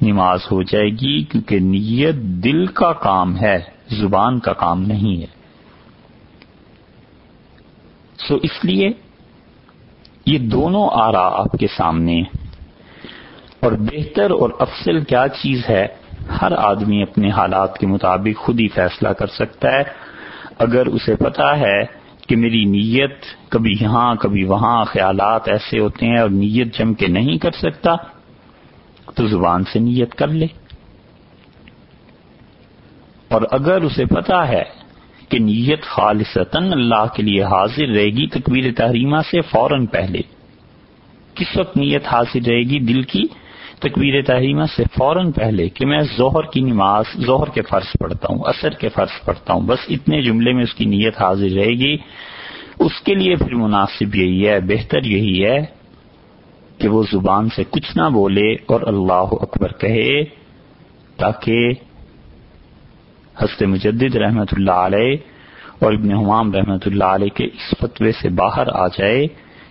نماز ہو جائے گی کیونکہ نیت دل کا کام ہے، زبان کا کام نہیں ہے۔ سو اس لیے یہ دونوں آرا آپ کے سامنے اور بہتر اور افضل کیا چیز ہے؟ ہر آدمی اپنے حالات کے مطابق خود ہی فیصلہ کر سکتا ہے۔ اگر اسے پتا ہے کہ میری نیت کبھی یہاں، کبھی وہاں، خیالات ایسے ہوتے ہیں اور نیت جم کے نہیں کر سکتا تو زبان سے نیت کر لے۔ اور اگر اسے پتا ہے کہ نیت خالصتاً اللہ کے لیے حاضر رہے گی، تکبیر تحریمہ سے فوراً پہلے۔ کس وقت نیت حاضر رہے گی دل کی؟ تکبیر تحریمہ سے فوراً پہلے کہ میں ظہر کی نماز، ظہر کے فرض پڑھتا ہوں اثر کے فرض پڑھتا ہوں، بس اتنے جملے میں اس کی نیت حاضر رہے گی۔ اس کے لیے پھر مناسب یہی ہے، بہتر یہی ہے کہ وہ زبان سے کچھ نہ بولے اور اللہ اکبر کہے تاکہ حضرت مجدد رحمت اللہ علیہ اور ابن حمام رحمت اللہ علیہ کے اس فتوے سے باہر آ جائے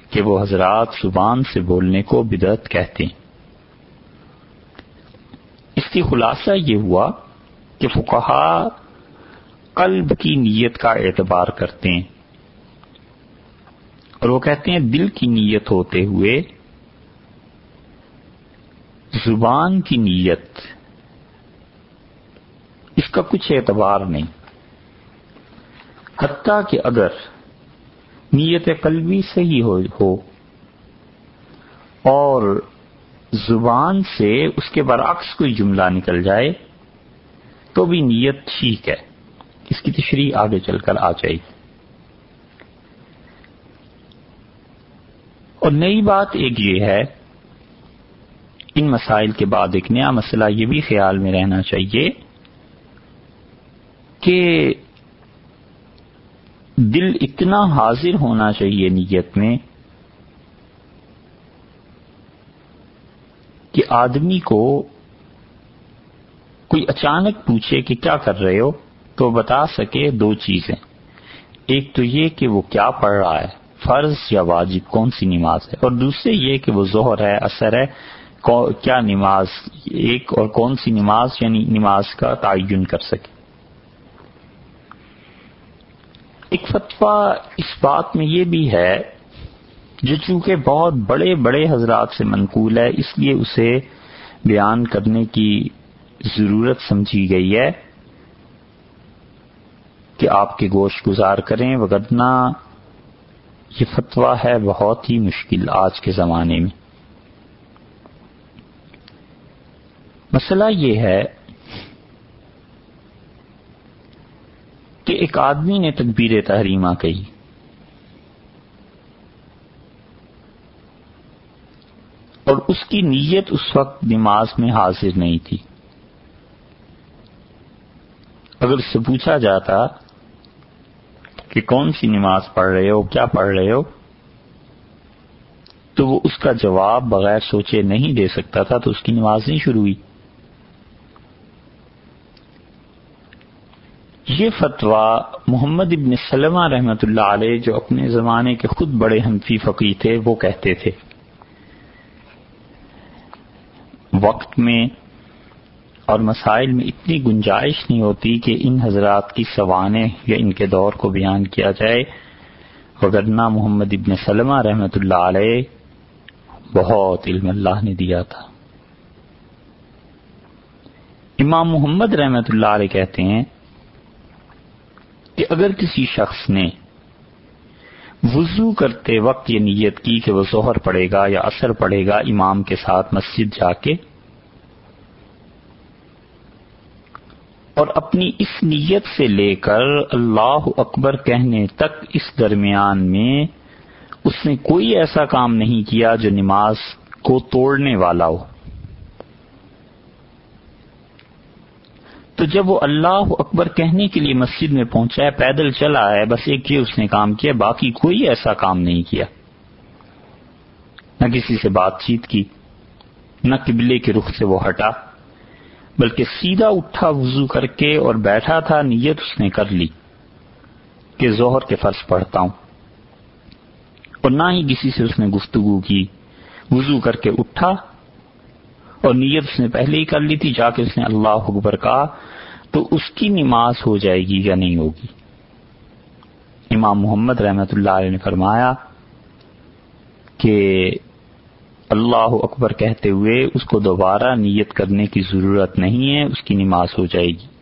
کہ وہ حضرات زبان سے بولنے کو بدعت کہتے ہیں۔ اس کی خلاصہ یہ ہوا کہ فقہا قلب کی نیت کا اعتبار کرتے ہیں اور وہ کہتے ہیں دل کی نیت ہوتے ہوئے زبان کی نیت، اس کا کچھ اعتبار نہیں۔ حتیٰ کہ اگر نیت قلبی صحیح ہو اور زبان سے اس کے برعکس کوئی جملہ نکل جائے، تو بھی نیت ٹھیک ہے۔ اس کی تشریح آگے چل کر آ جائے۔ گی اور نئی بات ایک یہ ہے ان مسائل کے بعد ایک نیا مسئلہ یہ بھی خیال میں رہنا چاہیے کہ دل اتنا حاضر ہونا چاہیے نیت میں کہ آدمی کو کوئی اچانک پوچھے کہ کیا کر رہے ہو تو بتا سکے دو چیزیں۔ ایک تو یہ کہ وہ کیا پڑھ رہا ہے، فرض یا واجب، کون سی نماز ہے؟ اور دوسرے یہ کہ وہ ظہر ہے اثر ہے کیا نماز ایک اور کون سی نماز یعنی نماز کا تعین کر سکے؟ ایک فتویٰ اس بات میں یہ بھی ہے جو چونکہ بہت بڑے بڑے حضرات سے منقول ہے، اس لیے اسے بیان کرنے کی ضرورت سمجھی گئی ہے کہ آپ کے گوشت گزار کریں وغیرہ یہ فتویٰ ہے بہت ہی مشکل آج کے زمانے میں۔ مسئلہ یہ ہے کہ ایک آدمی نے تکبیر تحریمہ کہی۔ اور اس کی نیت اس وقت نماز میں حاضر نہیں تھی۔ اگر اس سے پوچھا جاتا کہ کون سی نماز پڑھ رہے ہو، کیا پڑھ رہے ہو؟ تو وہ اس کا جواب بغیر سوچے نہیں دے سکتا تھا تو اس کی نماز نہیں شروع ہوئی۔ یہ فتویٰ محمد ابن سلمہ رحمۃ اللہ علیہ جو اپنے زمانے کے خود بڑے حنفی فقی تھے، وہ کہتے تھے۔ وقت میں اور مسائل میں اتنی گنجائش نہیں ہوتی کہ ان حضرات کی سوانح یا ان کے دور کو بیان کیا جائے۔ وگرنہ محمد ابن سلمہ رحمۃ اللہ علیہ بہت علم اللہ نے دیا تھا۔ امام محمد رحمۃ اللہ علیہ کہتے ہیں کہ اگر کسی شخص نے وضو کرتے وقت یہ نیت کی کہ وہ ظہر پڑے گا یا اثر پڑے گا امام کے ساتھ مسجد جا کے اور اپنی اس نیت سے لے کر اللہ اکبر کہنے تک اس درمیان میں اس نے کوئی ایسا کام نہیں کیا جو نماز کو توڑنے والا ہو۔ تو جب وہ اللہ اکبر کہنے کے لیے مسجد میں پہنچا ہے، پیدل چلا ہے، بس ایک یہ اس نے کام کیا، باقی کوئی ایسا کام نہیں کیا۔ نہ کسی سے بات چیت کی، نہ قبلے کے رخ سے وہ ہٹا، بلکہ سیدھا اٹھا وضو کر کے اور بیٹھا تھا، نیت اس نے کر لی کہ ظہر کے فرض پڑھتا ہوں۔ اور نہ ہی کسی سے اس نے گفتگو کی، وضو کر کے اٹھا اور نیت اس نے پہلے ہی کر لی تھی، جا کے اس نے اللہ اکبر کہا، تو اس کی نماز ہو جائے گی یا نہیں ہوگی؟ امام محمد رحمت اللہ علیہ نے فرمایا کہ اللہ اکبر کہتے ہوئے اس کو دوبارہ نیت کرنے کی ضرورت نہیں ہے، اس کی نماز ہو جائے گی۔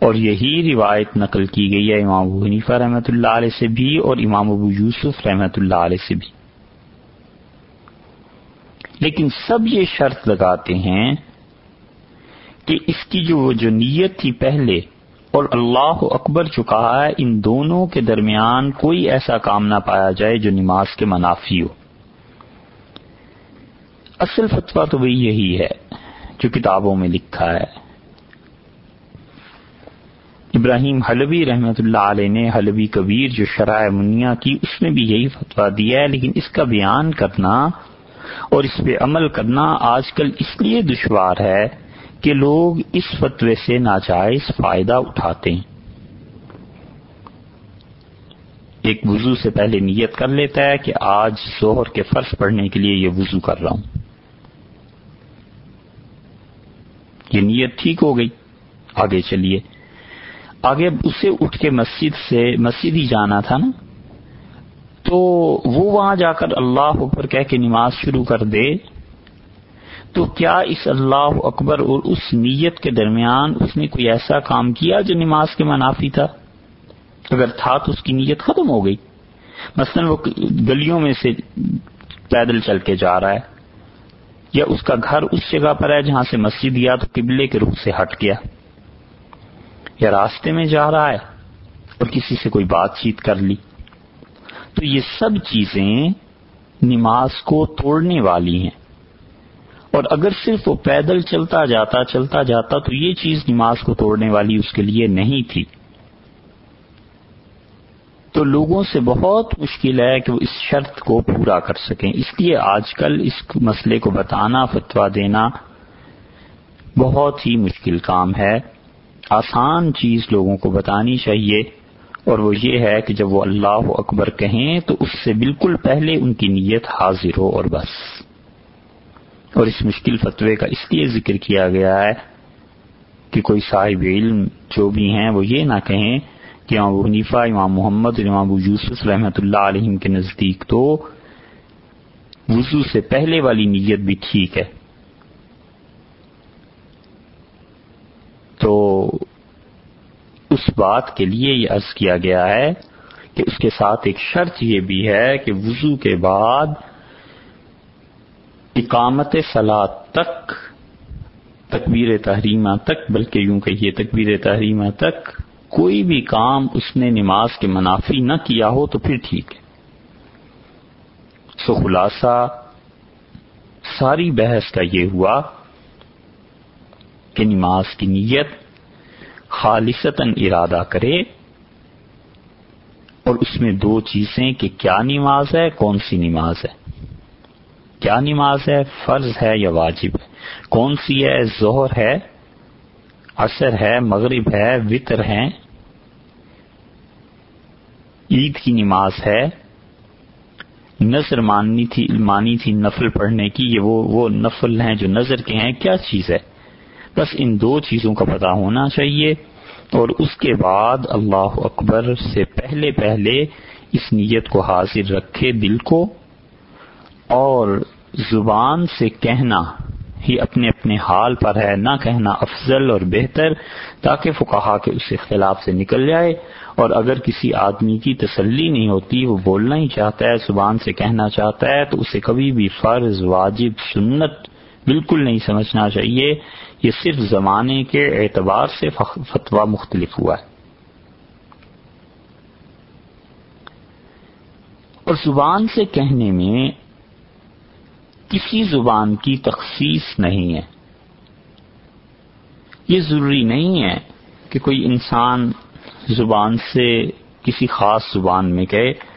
اور یہی روایت نقل کی گئی ہے امام ابو حنیفہ رحمۃ اللہ علیہ سے بھی اور امام ابو یوسف رحمۃ اللہ علیہ سے بھی۔ لیکن سب یہ شرط لگاتے ہیں کہ اس کی جو جو نیت تھی پہلے اور اللہ اکبر جو کہا ہے، ان دونوں کے درمیان کوئی ایسا کام نہ پایا جائے جو نماز کے منافی ہو۔ اصل فتویٰ تو وہی یہی ہے جو کتابوں میں لکھا ہے۔ ابراہیم حلوی رحمت اللہ علیہ نے حلوی کبیر جو شرائع منیا کی، اس میں بھی یہی فتویٰ دیا ہے، لیکن اس کا بیان کرنا اور اس پہ عمل کرنا آج کل اس لیے دشوار ہے کہ لوگ اس فتوے سے ناجائز فائدہ اٹھاتے ہیں۔ ایک وضو سے پہلے نیت کر لیتا ہے کہ آج زہر کے فرض پڑھنے کے لیے یہ وضو کر رہا ہوں۔ یہ نیت ٹھیک ہو گئی۔ آگے چلیے۔ آگے اسے اٹھ کے مسجد سے مسجد ہی جانا تھا نا۔ تو وہ وہاں جا کر اللہ اکبر کہہ کے نماز شروع کر دے، تو کیا اس اللہ اکبر اور اس نیت کے درمیان اس نے کوئی ایسا کام کیا جو نماز کے منافی تھا؟ اگر تھا تو اس کی نیت ختم ہو گئی۔ مثلا وہ گلیوں میں سے پیدل چل کے جا رہا ہے، یا اس کا گھر اس جگہ پر ہے جہاں سے مسجد یا تو قبلے کے رخ سے ہٹ گیا، یا راستے میں جا رہا ہے اور کسی سے کوئی بات چیت کر لی۔ تو یہ سب چیزیں نماز کو توڑنے والی ہیں۔ اور اگر صرف وہ پیدل چلتا جاتا چلتا جاتا، تو یہ چیز نماز کو توڑنے والی اس کے لیے نہیں تھی۔ تو لوگوں سے بہت مشکل ہے کہ وہ اس شرط کو پورا کر سکیں۔ اس لیے آج کل اس مسئلے کو بتانا فتوا دینا بہت ہی مشکل کام ہے۔ آسان چیز لوگوں کو بتانی چاہیے۔ اور وہ یہ ہے کہ جب وہ اللہ اکبر کہیں تو اس سے بالکل پہلے ان کی نیت حاضر ہو اور بس۔ اور اس مشکل فتوے کا اس لیے ذکر کیا گیا ہے کہ کوئی صاحب علم جو بھی ہیں وہ یہ نہ کہیں کہ امام حنیفہ، امام محمد اور امام یوسف رحمۃ اللہ علیہ کے نزدیک تو وضو سے پہلے والی نیت بھی ٹھیک ہے۔ تو اس بات کے لیے یہ عرض کیا گیا ہے کہ اس کے ساتھ ایک شرط یہ بھی ہے کہ وضو کے بعد اقامت سلاد تک، تکبیر تحریمہ تک، بلکہ یوں کہیے تکبیر تحریمہ تک کوئی بھی کام اس نے نماز کے منافی نہ کیا ہو تو پھر ٹھیک ہے۔ سو خلاصہ، ساری بحث کا یہ ہوا کہ نماز کی نیت خالصتاً ارادہ کرے اور اس میں دو چیزیں کہ کیا نماز ہے، کون سی نماز ہے۔ کیا نماز ہے، فرض ہے یا واجب ہے؟ کون سی ہے، ظہر ہے، عصر ہے، مغرب ہے، وطر ہے۔ عید کی نماز ہے۔ نظر ماننی تھی، مانی تھی نفل پڑھنے کی، یہ وہ وہ نفل ہیں جو نظر کے ہیں۔ کیا چیز ہے؟ بس ان دو چیزوں کا پتہ ہونا چاہیے اور اس کے بعد اللہ اکبر سے پہلے پہلے اس نیت کو حاضر رکھے دل کو اور زبان سے کہنا ہی اپنے اپنے حال پر ہے، نہ کہنا افضل اور بہتر تاکہ فقہا کے اس اختلاف سے نکل جائے اور اگر کسی آدمی کی تسلی نہیں ہوتی، وہ بولنا ہی چاہتا ہے، زبان سے کہنا چاہتا ہے، تو اسے کبھی بھی فرض، واجب، سنت بالکل نہیں سمجھنا چاہیے۔ یہ صرف زمانے کے اعتبار سے فتویٰ مختلف ہوا ہے۔ اور زبان سے کہنے میں کسی زبان کی تخصیص نہیں ہے۔ یہ ضروری نہیں ہے کہ کوئی انسان زبان سے کسی خاص زبان میں کہے۔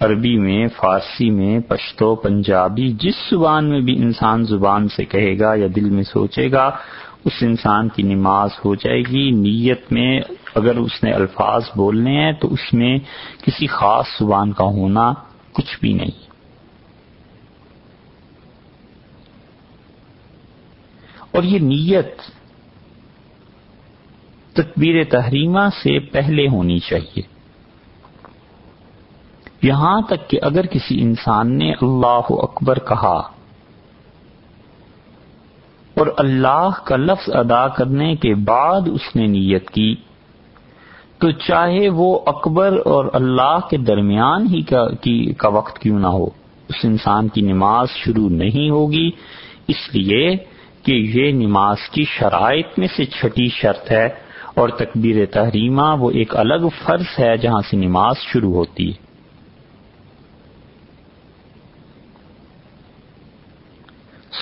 عربی میں، فارسی میں، پشتو، پنجابی، جس زبان میں بھی انسان زبان سے کہے گا یا دل میں سوچے گا، اس انسان کی نماز ہو جائے گی۔ نیت میں اگر اس نے الفاظ بولنے ہیں تو اس میں کسی خاص زبان کا ہونا کچھ بھی نہیں۔ اور یہ نیت تکبیر تحریمہ سے پہلے ہونی چاہیے۔ یہاں تک کہ اگر کسی انسان نے اللہ اکبر کہا اور اللہ کا لفظ ادا کرنے کے بعد اس نے نیت کی، تو چاہے وہ اکبر اور اللہ کے درمیان ہی کا، کی، کا وقت کیوں نہ ہو، اس انسان کی نماز شروع نہیں ہوگی، اس لیے کہ یہ نماز کی شرائط میں سے چھٹی شرط ہے اور تکبیر تحریمہ وہ ایک الگ فرض ہے جہاں سے نماز شروع ہوتی ہے۔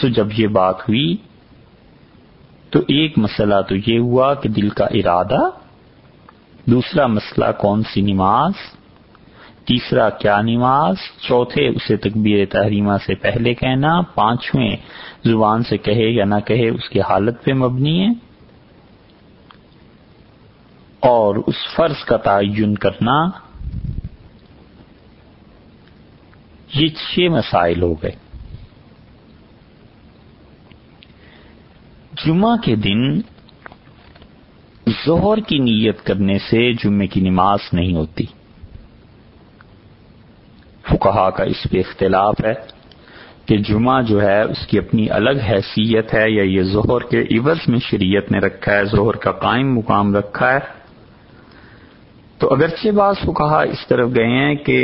سو جب یہ بات ہوئی تو ایک مسئلہ تو یہ ہوا کہ دل کا ارادہ، دوسرا مسئلہ کون سی نماز، تیسرا کیا نماز، چوتھے اسے تکبیر تحریمہ سے پہلے کہنا، پانچویں زبان سے کہے یا نہ کہے اس کی حالت پہ مبنی ہے۔ اور اس فرض کا تعین کرنا، یہ چھ مسائل ہو گئے۔ جمعہ کے دن ظہر کی نیت کرنے سے جمعے کی نماز نہیں ہوتی۔ فکہ کا اس پہ اختلاف ہے کہ جمعہ جو ہے اس کی اپنی الگ حیثیت ہے یا یہ ظہر کے عوض میں شریعت نے رکھا ہے، ظہر کا قائم مقام رکھا ہے۔ تو اگرچہ بعض فکہ اس طرف گئے ہیں کہ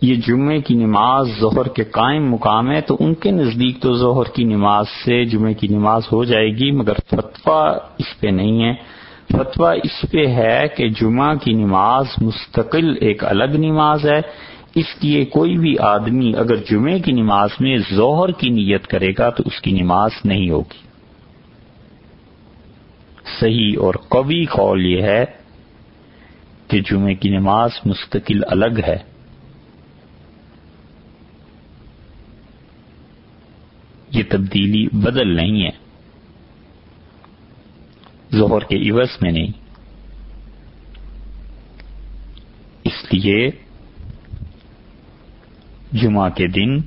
یہ جمعے کی نماز ظہر کے قائم مقام ہے، تو ان کے نزدیک تو ظہر کی نماز سے جمعے کی نماز ہو جائے گی، مگر فتویٰ اس پہ نہیں ہے۔ فتویٰ اس پہ ہے کہ جمعہ کی نماز مستقل ایک الگ نماز ہے۔ اس لیے کوئی بھی آدمی اگر جمعے کی نماز میں ظہر کی نیت کرے گا، تو اس کی نماز نہیں ہوگی۔ صحیح اور قوی قول یہ ہے کہ جمعے کی نماز مستقل الگ ہے۔ یہ تبدیلی بدل نہیں ہے۔ ظہر کے عوض میں نہیں۔ اس لیے جمعہ کے دن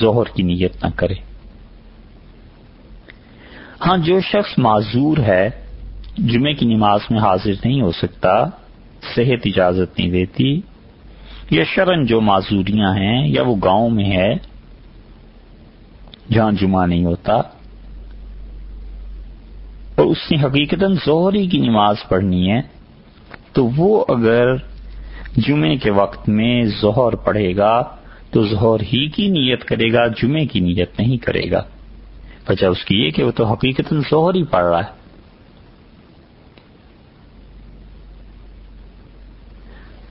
ظہر کی نیت نہ کرے ہاں جو شخص معذور ہے جمعے کی نماز میں حاضر نہیں ہو سکتا، صحت اجازت نہیں دیتی، یا شرن جو معذوریاں ہیں، یا وہ گاؤں میں ہے جہاں جمعہ نہیں ہوتا اور اس نے حقیقت ظہری کی نماز پڑھنی ہے، تو وہ اگر جمعے کے وقت میں ظہر پڑھے گا، تو ظہر ہی کی نیت کرے گا، جمعے کی نیت نہیں کرے گا۔ وجہ اس کی یہ کہ وہ تو حقیقت ظہر ہی پڑھ رہا ہے۔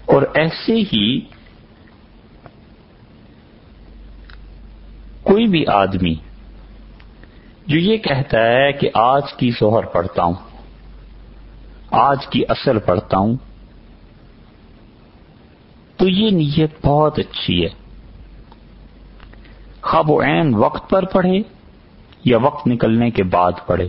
اور ایسے ہی کوئی بھی آدمی جو یہ کہتا ہے کہ آج کی ظہر پڑھتا ہوں، آج کی اثر پڑھتا ہوں، تو یہ نیت بہت اچھی ہے۔ خواب و عین وقت پر پڑھے یا وقت نکلنے کے بعد پڑھے۔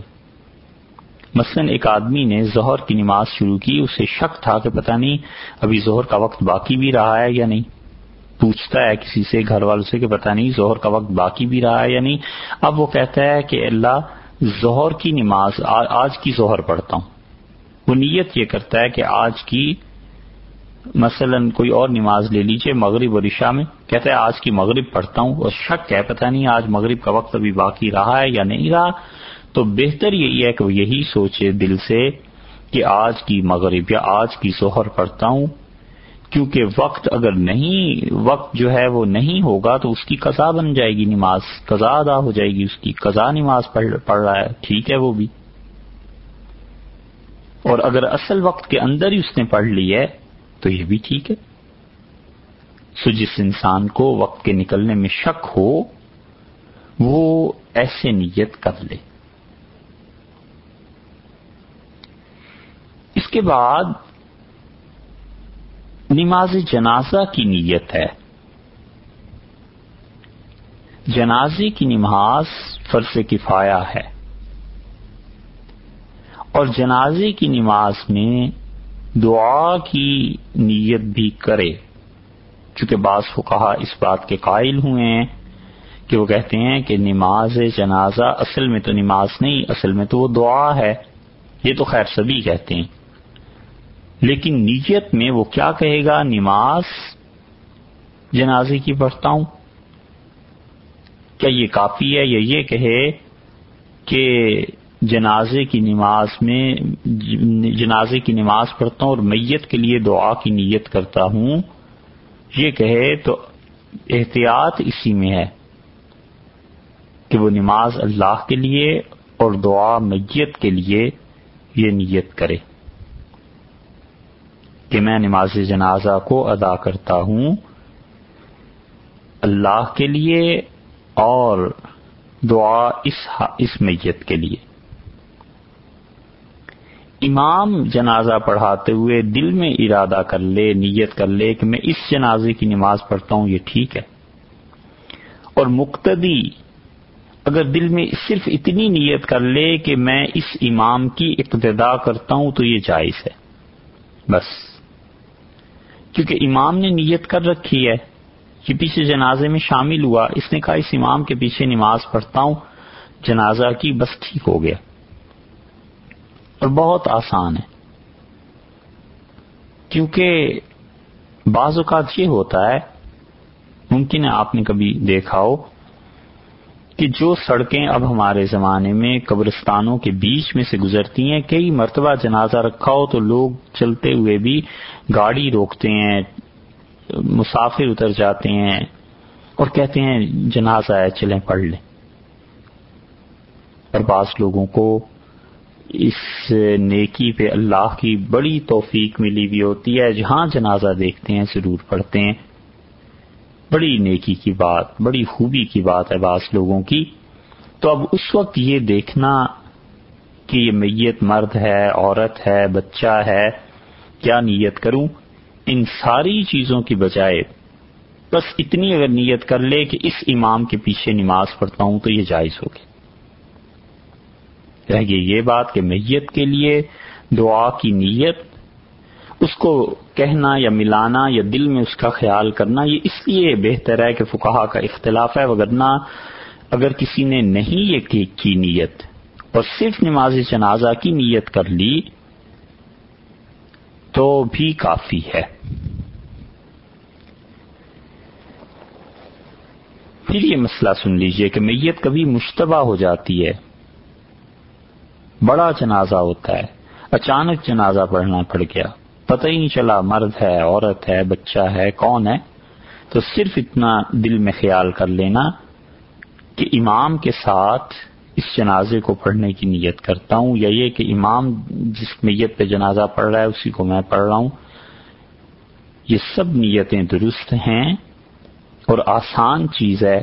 مثلا ایک آدمی نے ظہر کی نماز شروع کی، اسے شک تھا کہ پتہ نہیں ابھی ظہر کا وقت باقی بھی رہا ہے یا نہیں۔ پوچھتا ہے کسی سے، گھر والوں سے کہ پتہ نہیں ظہر کا وقت باقی بھی رہا ہے یا نہیں۔ اب وہ کہتا ہے کہ اللہ ظہر کی نماز آج کی ظہر پڑھتا ہوں۔ وہ نیت یہ کرتا ہے کہ آج کی مثلا کوئی اور نماز لے لیجیے مغرب اور عشاء میں۔ کہتا ہے آج کی مغرب پڑھتا ہوں اور شک ہے، پتہ نہیں آج مغرب کا وقت ابھی باقی رہا ہے یا نہیں رہا۔ تو بہتر یہی ہے کہ وہ یہی سوچے دل سے کہ آج کی مغرب یا آج کی ظہر پڑھتا ہوں۔ کیونکہ وقت اگر نہیں، وقت جو ہے وہ نہیں ہوگا تو اس کی قضا بن جائے گی نماز، قضا ادا ہو جائے گی، اس کی قضا نماز پڑھ رہا ہے، ٹھیک ہے وہ بھی۔ اور اگر اصل وقت کے اندر ہی اس نے پڑھ لی ہے، تو یہ بھی ٹھیک ہے۔ سو جس انسان کو وقت کے نکلنے میں شک ہو، وہ ایسے نیت کر لے۔ اس کے بعد نماز جنازہ کی نیت ہے۔ جنازے کی نماز فرض کفایا ہے۔ اور جنازے کی نماز میں دعا کی نیت بھی کرے۔ چونکہ بعض کو کہا اس بات کے قائل ہوئے ہیں کہ وہ کہتے ہیں کہ نماز جنازہ اصل میں تو نماز نہیں، اصل میں تو وہ دعا ہے۔ یہ تو خیر سبھی کہتے ہیں۔ لیکن نیت میں وہ کیا کہے گا؟ نماز جنازے کی پڑھتا ہوں۔ کیا یہ کافی ہے یا یہ کہے کہ جنازے کی نماز میں جنازے کی نماز پڑھتا ہوں اور میت کے لیے دعا کی نیت کرتا ہوں؟ یہ کہے تو احتیاط اسی میں ہے کہ وہ نماز اللہ کے لیے اور دعا میت کے لیے یہ نیت کرے۔ کہ میں نماز جنازہ کو ادا کرتا ہوں اللہ کے لیے اور دعا اس اس میت کے لیے۔ امام جنازہ پڑھاتے ہوئے دل میں ارادہ کر لے، نیت کر لے کہ میں اس جنازے کی نماز پڑھتا ہوں، یہ ٹھیک ہے۔ اور مقتدی اگر دل میں صرف اتنی نیت کر لے کہ میں اس امام کی اقتدا کرتا ہوں تو یہ جائز ہے۔ بس۔ کیونکہ امام نے نیت کر رکھی ہے۔ کہ پیچھے جنازے میں شامل ہوا۔ اس نے کہا، اس امام کے پیچھے نماز پڑھتا ہوں۔ جنازہ کی بس ٹھیک ہو گیا۔ اور بہت آسان ہے۔ کیونکہ بعض اوقات یہ ہوتا ہے، ممکن ہے آپ نے کبھی دیکھا ہو کہ جو سڑکیں اب ہمارے زمانے میں قبرستانوں کے بیچ میں سے گزرتی ہیں، کئی مرتبہ جنازہ رکھا ہو تو لوگ چلتے ہوئے بھی گاڑی روکتے ہیں، مسافر اتر جاتے ہیں اور کہتے ہیں، جنازہ ہے، چلیں پڑھ لیں۔ اور بعض لوگوں کو اس نیکی پہ اللہ کی بڑی توفیق ملی ہوئی ہوتی ہے، جہاں جنازہ دیکھتے ہیں، ضرور پڑھتے ہیں۔ بڑی نیکی کی بات، بڑی خوبی کی بات ہے بعض لوگوں کی۔ تو اب اس وقت یہ دیکھنا کہ یہ میت مرد ہے، عورت ہے، بچہ ہے، کیا نیت کروں؟ ان ساری چیزوں کی بجائے بس اتنی اگر نیت کر لے کہ اس امام کے پیچھے نماز پڑھتا ہوں تو یہ جائز ہوگی۔ رہ گئی یہ بات کہ میت کے لیے دعا کی نیت اس کو کہنا یا ملانا یا دل میں اس کا خیال کرنا، یہ اس لیے بہتر ہے کہ فکہ کا اختلاف ہے وغیرہ اگر کسی نے نہیں یہ کی نیت، اور صرف نماز جنازہ کی نیت کر لی، تو بھی کافی ہے۔ پھر یہ مسئلہ سن لیجیے کہ میت کبھی مشتبہ ہو جاتی ہے۔ بڑا جنازہ ہوتا ہے۔ اچانک جنازہ پڑھنا پڑ گیا۔ پتہ ہی نہیں چلا، مرد ہے، عورت ہے، بچہ ہے، کون ہے؟ تو صرف اتنا دل میں خیال کر لینا کہ امام کے ساتھ اس جنازے کو پڑھنے کی نیت کرتا ہوں، یا یہ کہ امام جس نیت پہ جنازہ پڑھ رہا ہے، اسی کو میں پڑھ رہا ہوں۔ یہ سب نیتیں درست ہیں اور آسان چیز ہے،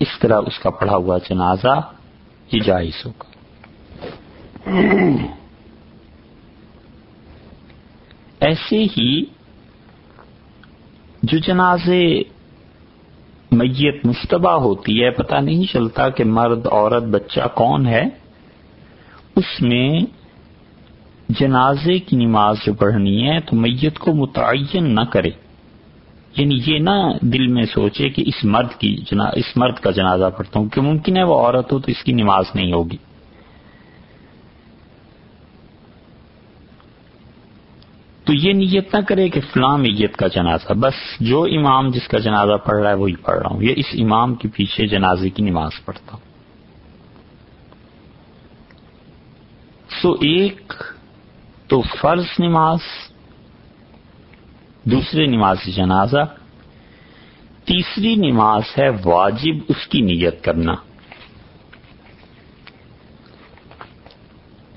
اس طرح اس کا پڑھا ہوا جنازہ یہ جائز ہوگا۔ ایسے ہی جو جنازے میت مشتبہ ہوتی ہے، پتہ نہیں چلتا کہ مرد، عورت، بچہ کون ہے، اس میں جنازے کی نماز جو پڑھنی ہے تو میت کو متعین نہ کرے۔ یعنی یہ نہ دل میں سوچے کہ اس مرد کی جنا، اس مرد کا جنازہ پڑھتا ہوں، کہ ممکن ہے وہ عورت ہو تو اس کی نماز نہیں ہوگی۔ تو یہ نیت نہ کرے کہ فلاں میت کا جنازہ، بس جو امام جس کا جنازہ پڑھ رہا ہے وہی پڑھ رہا ہوں یہ اس امام کے پیچھے جنازے کی نماز پڑھتا ہوں۔ سو ایک تو فرض نماز دوسرے نماز جنازہ، تیسری نماز ہے واجب اس کی نیت کرنا۔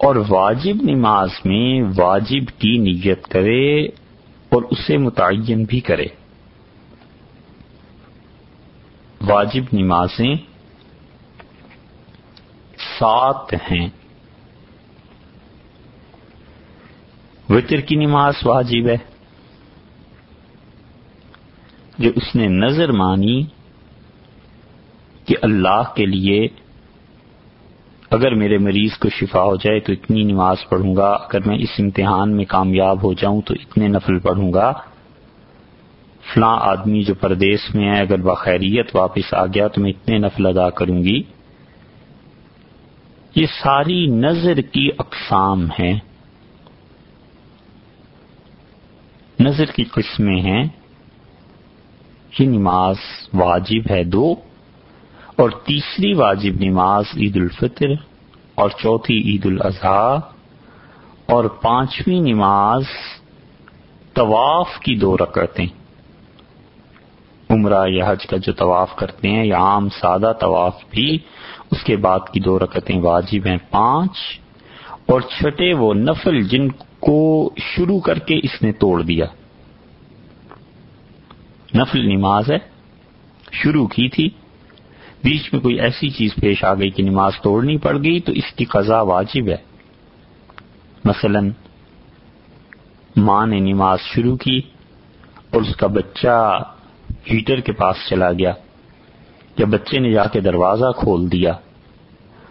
اور واجب نماز میں واجب کی نیت کرے اور اسے متعین بھی کرے۔ واجب نمازیں سات ہیں۔ وطر کی نماز واجب ہے۔ جو اس نے نظر مانی کہ اللہ کے لیے اگر میرے مریض کو شفا ہو جائے تو اتنی نماز پڑھوں گا، اگر میں اس امتحان میں کامیاب ہو جاؤں تو اتنے نفل پڑھوں گا۔ فلاں آدمی جو پردیس میں ہے، اگر بخیریت واپس آ گیا تو میں اتنے نفل ادا کروں گی۔ یہ ساری نظر کی اقسام ہیں۔ نظر کی قسمیں ہیں۔ یہ نماز واجب ہے۔ دو اور تیسری واجب نماز عید الفطر اور چوتھی عید الاضحیٰ اور پانچویں نماز طواف کی دو رکعتیں۔ عمرہ یا حج کا جو طواف کرتے ہیں یا عام سادہ طواف بھی، اس کے بعد کی دو رکعتیں واجب ہیں پانچ۔ اور چھٹے وہ نفل جن کو شروع کر کے اس نے توڑ دیا۔ نفل نماز ہے، شروع کی تھی بیچ میں کوئی ایسی چیز پیش آ گئی کہ نماز توڑنی پڑ گئی، تو اس کی قضا واجب ہے۔ مثلا ماں نے نماز شروع کی اور اس کا بچہ ہیٹر کے پاس چلا گیا۔ یا بچے نے جا کے دروازہ کھول دیا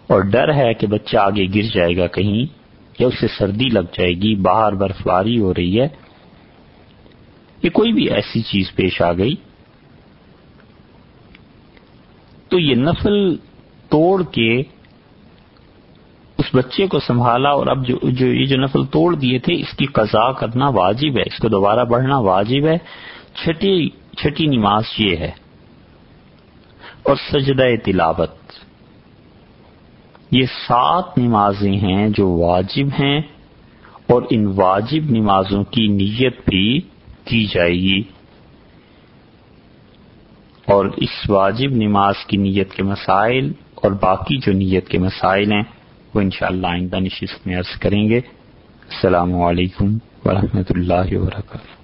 اور ڈر ہے کہ بچہ آگے گر جائے گا کہیں یا اسے سردی لگ جائے گی باہر برف باری ہو رہی ہے، یہ کوئی بھی ایسی چیز پیش آ گئی تو یہ نفل توڑ کے اس بچے کو سنبھالا اور اب جو جو یہ جو نفل توڑ دیے تھے، اس کی قضا کرنا واجب ہے، اس کو دوبارہ بڑھنا واجب ہے۔ چھٹی چھٹی نماز یہ ہے۔ اور سجدہ تلاوت۔ یہ سات نمازیں ہیں جو واجب ہیں اور ان واجب نمازوں کی نیت بھی کی جائے گی۔ اور اس واجب نماز کی نیت کے مسائل اور باقی جو نیت کے مسائل ہیں، وہ انشاءاللہ آئندہ نشست میں عرض کریں گے۔ السلام علیکم ورحمۃ اللہ وبرکاتہ۔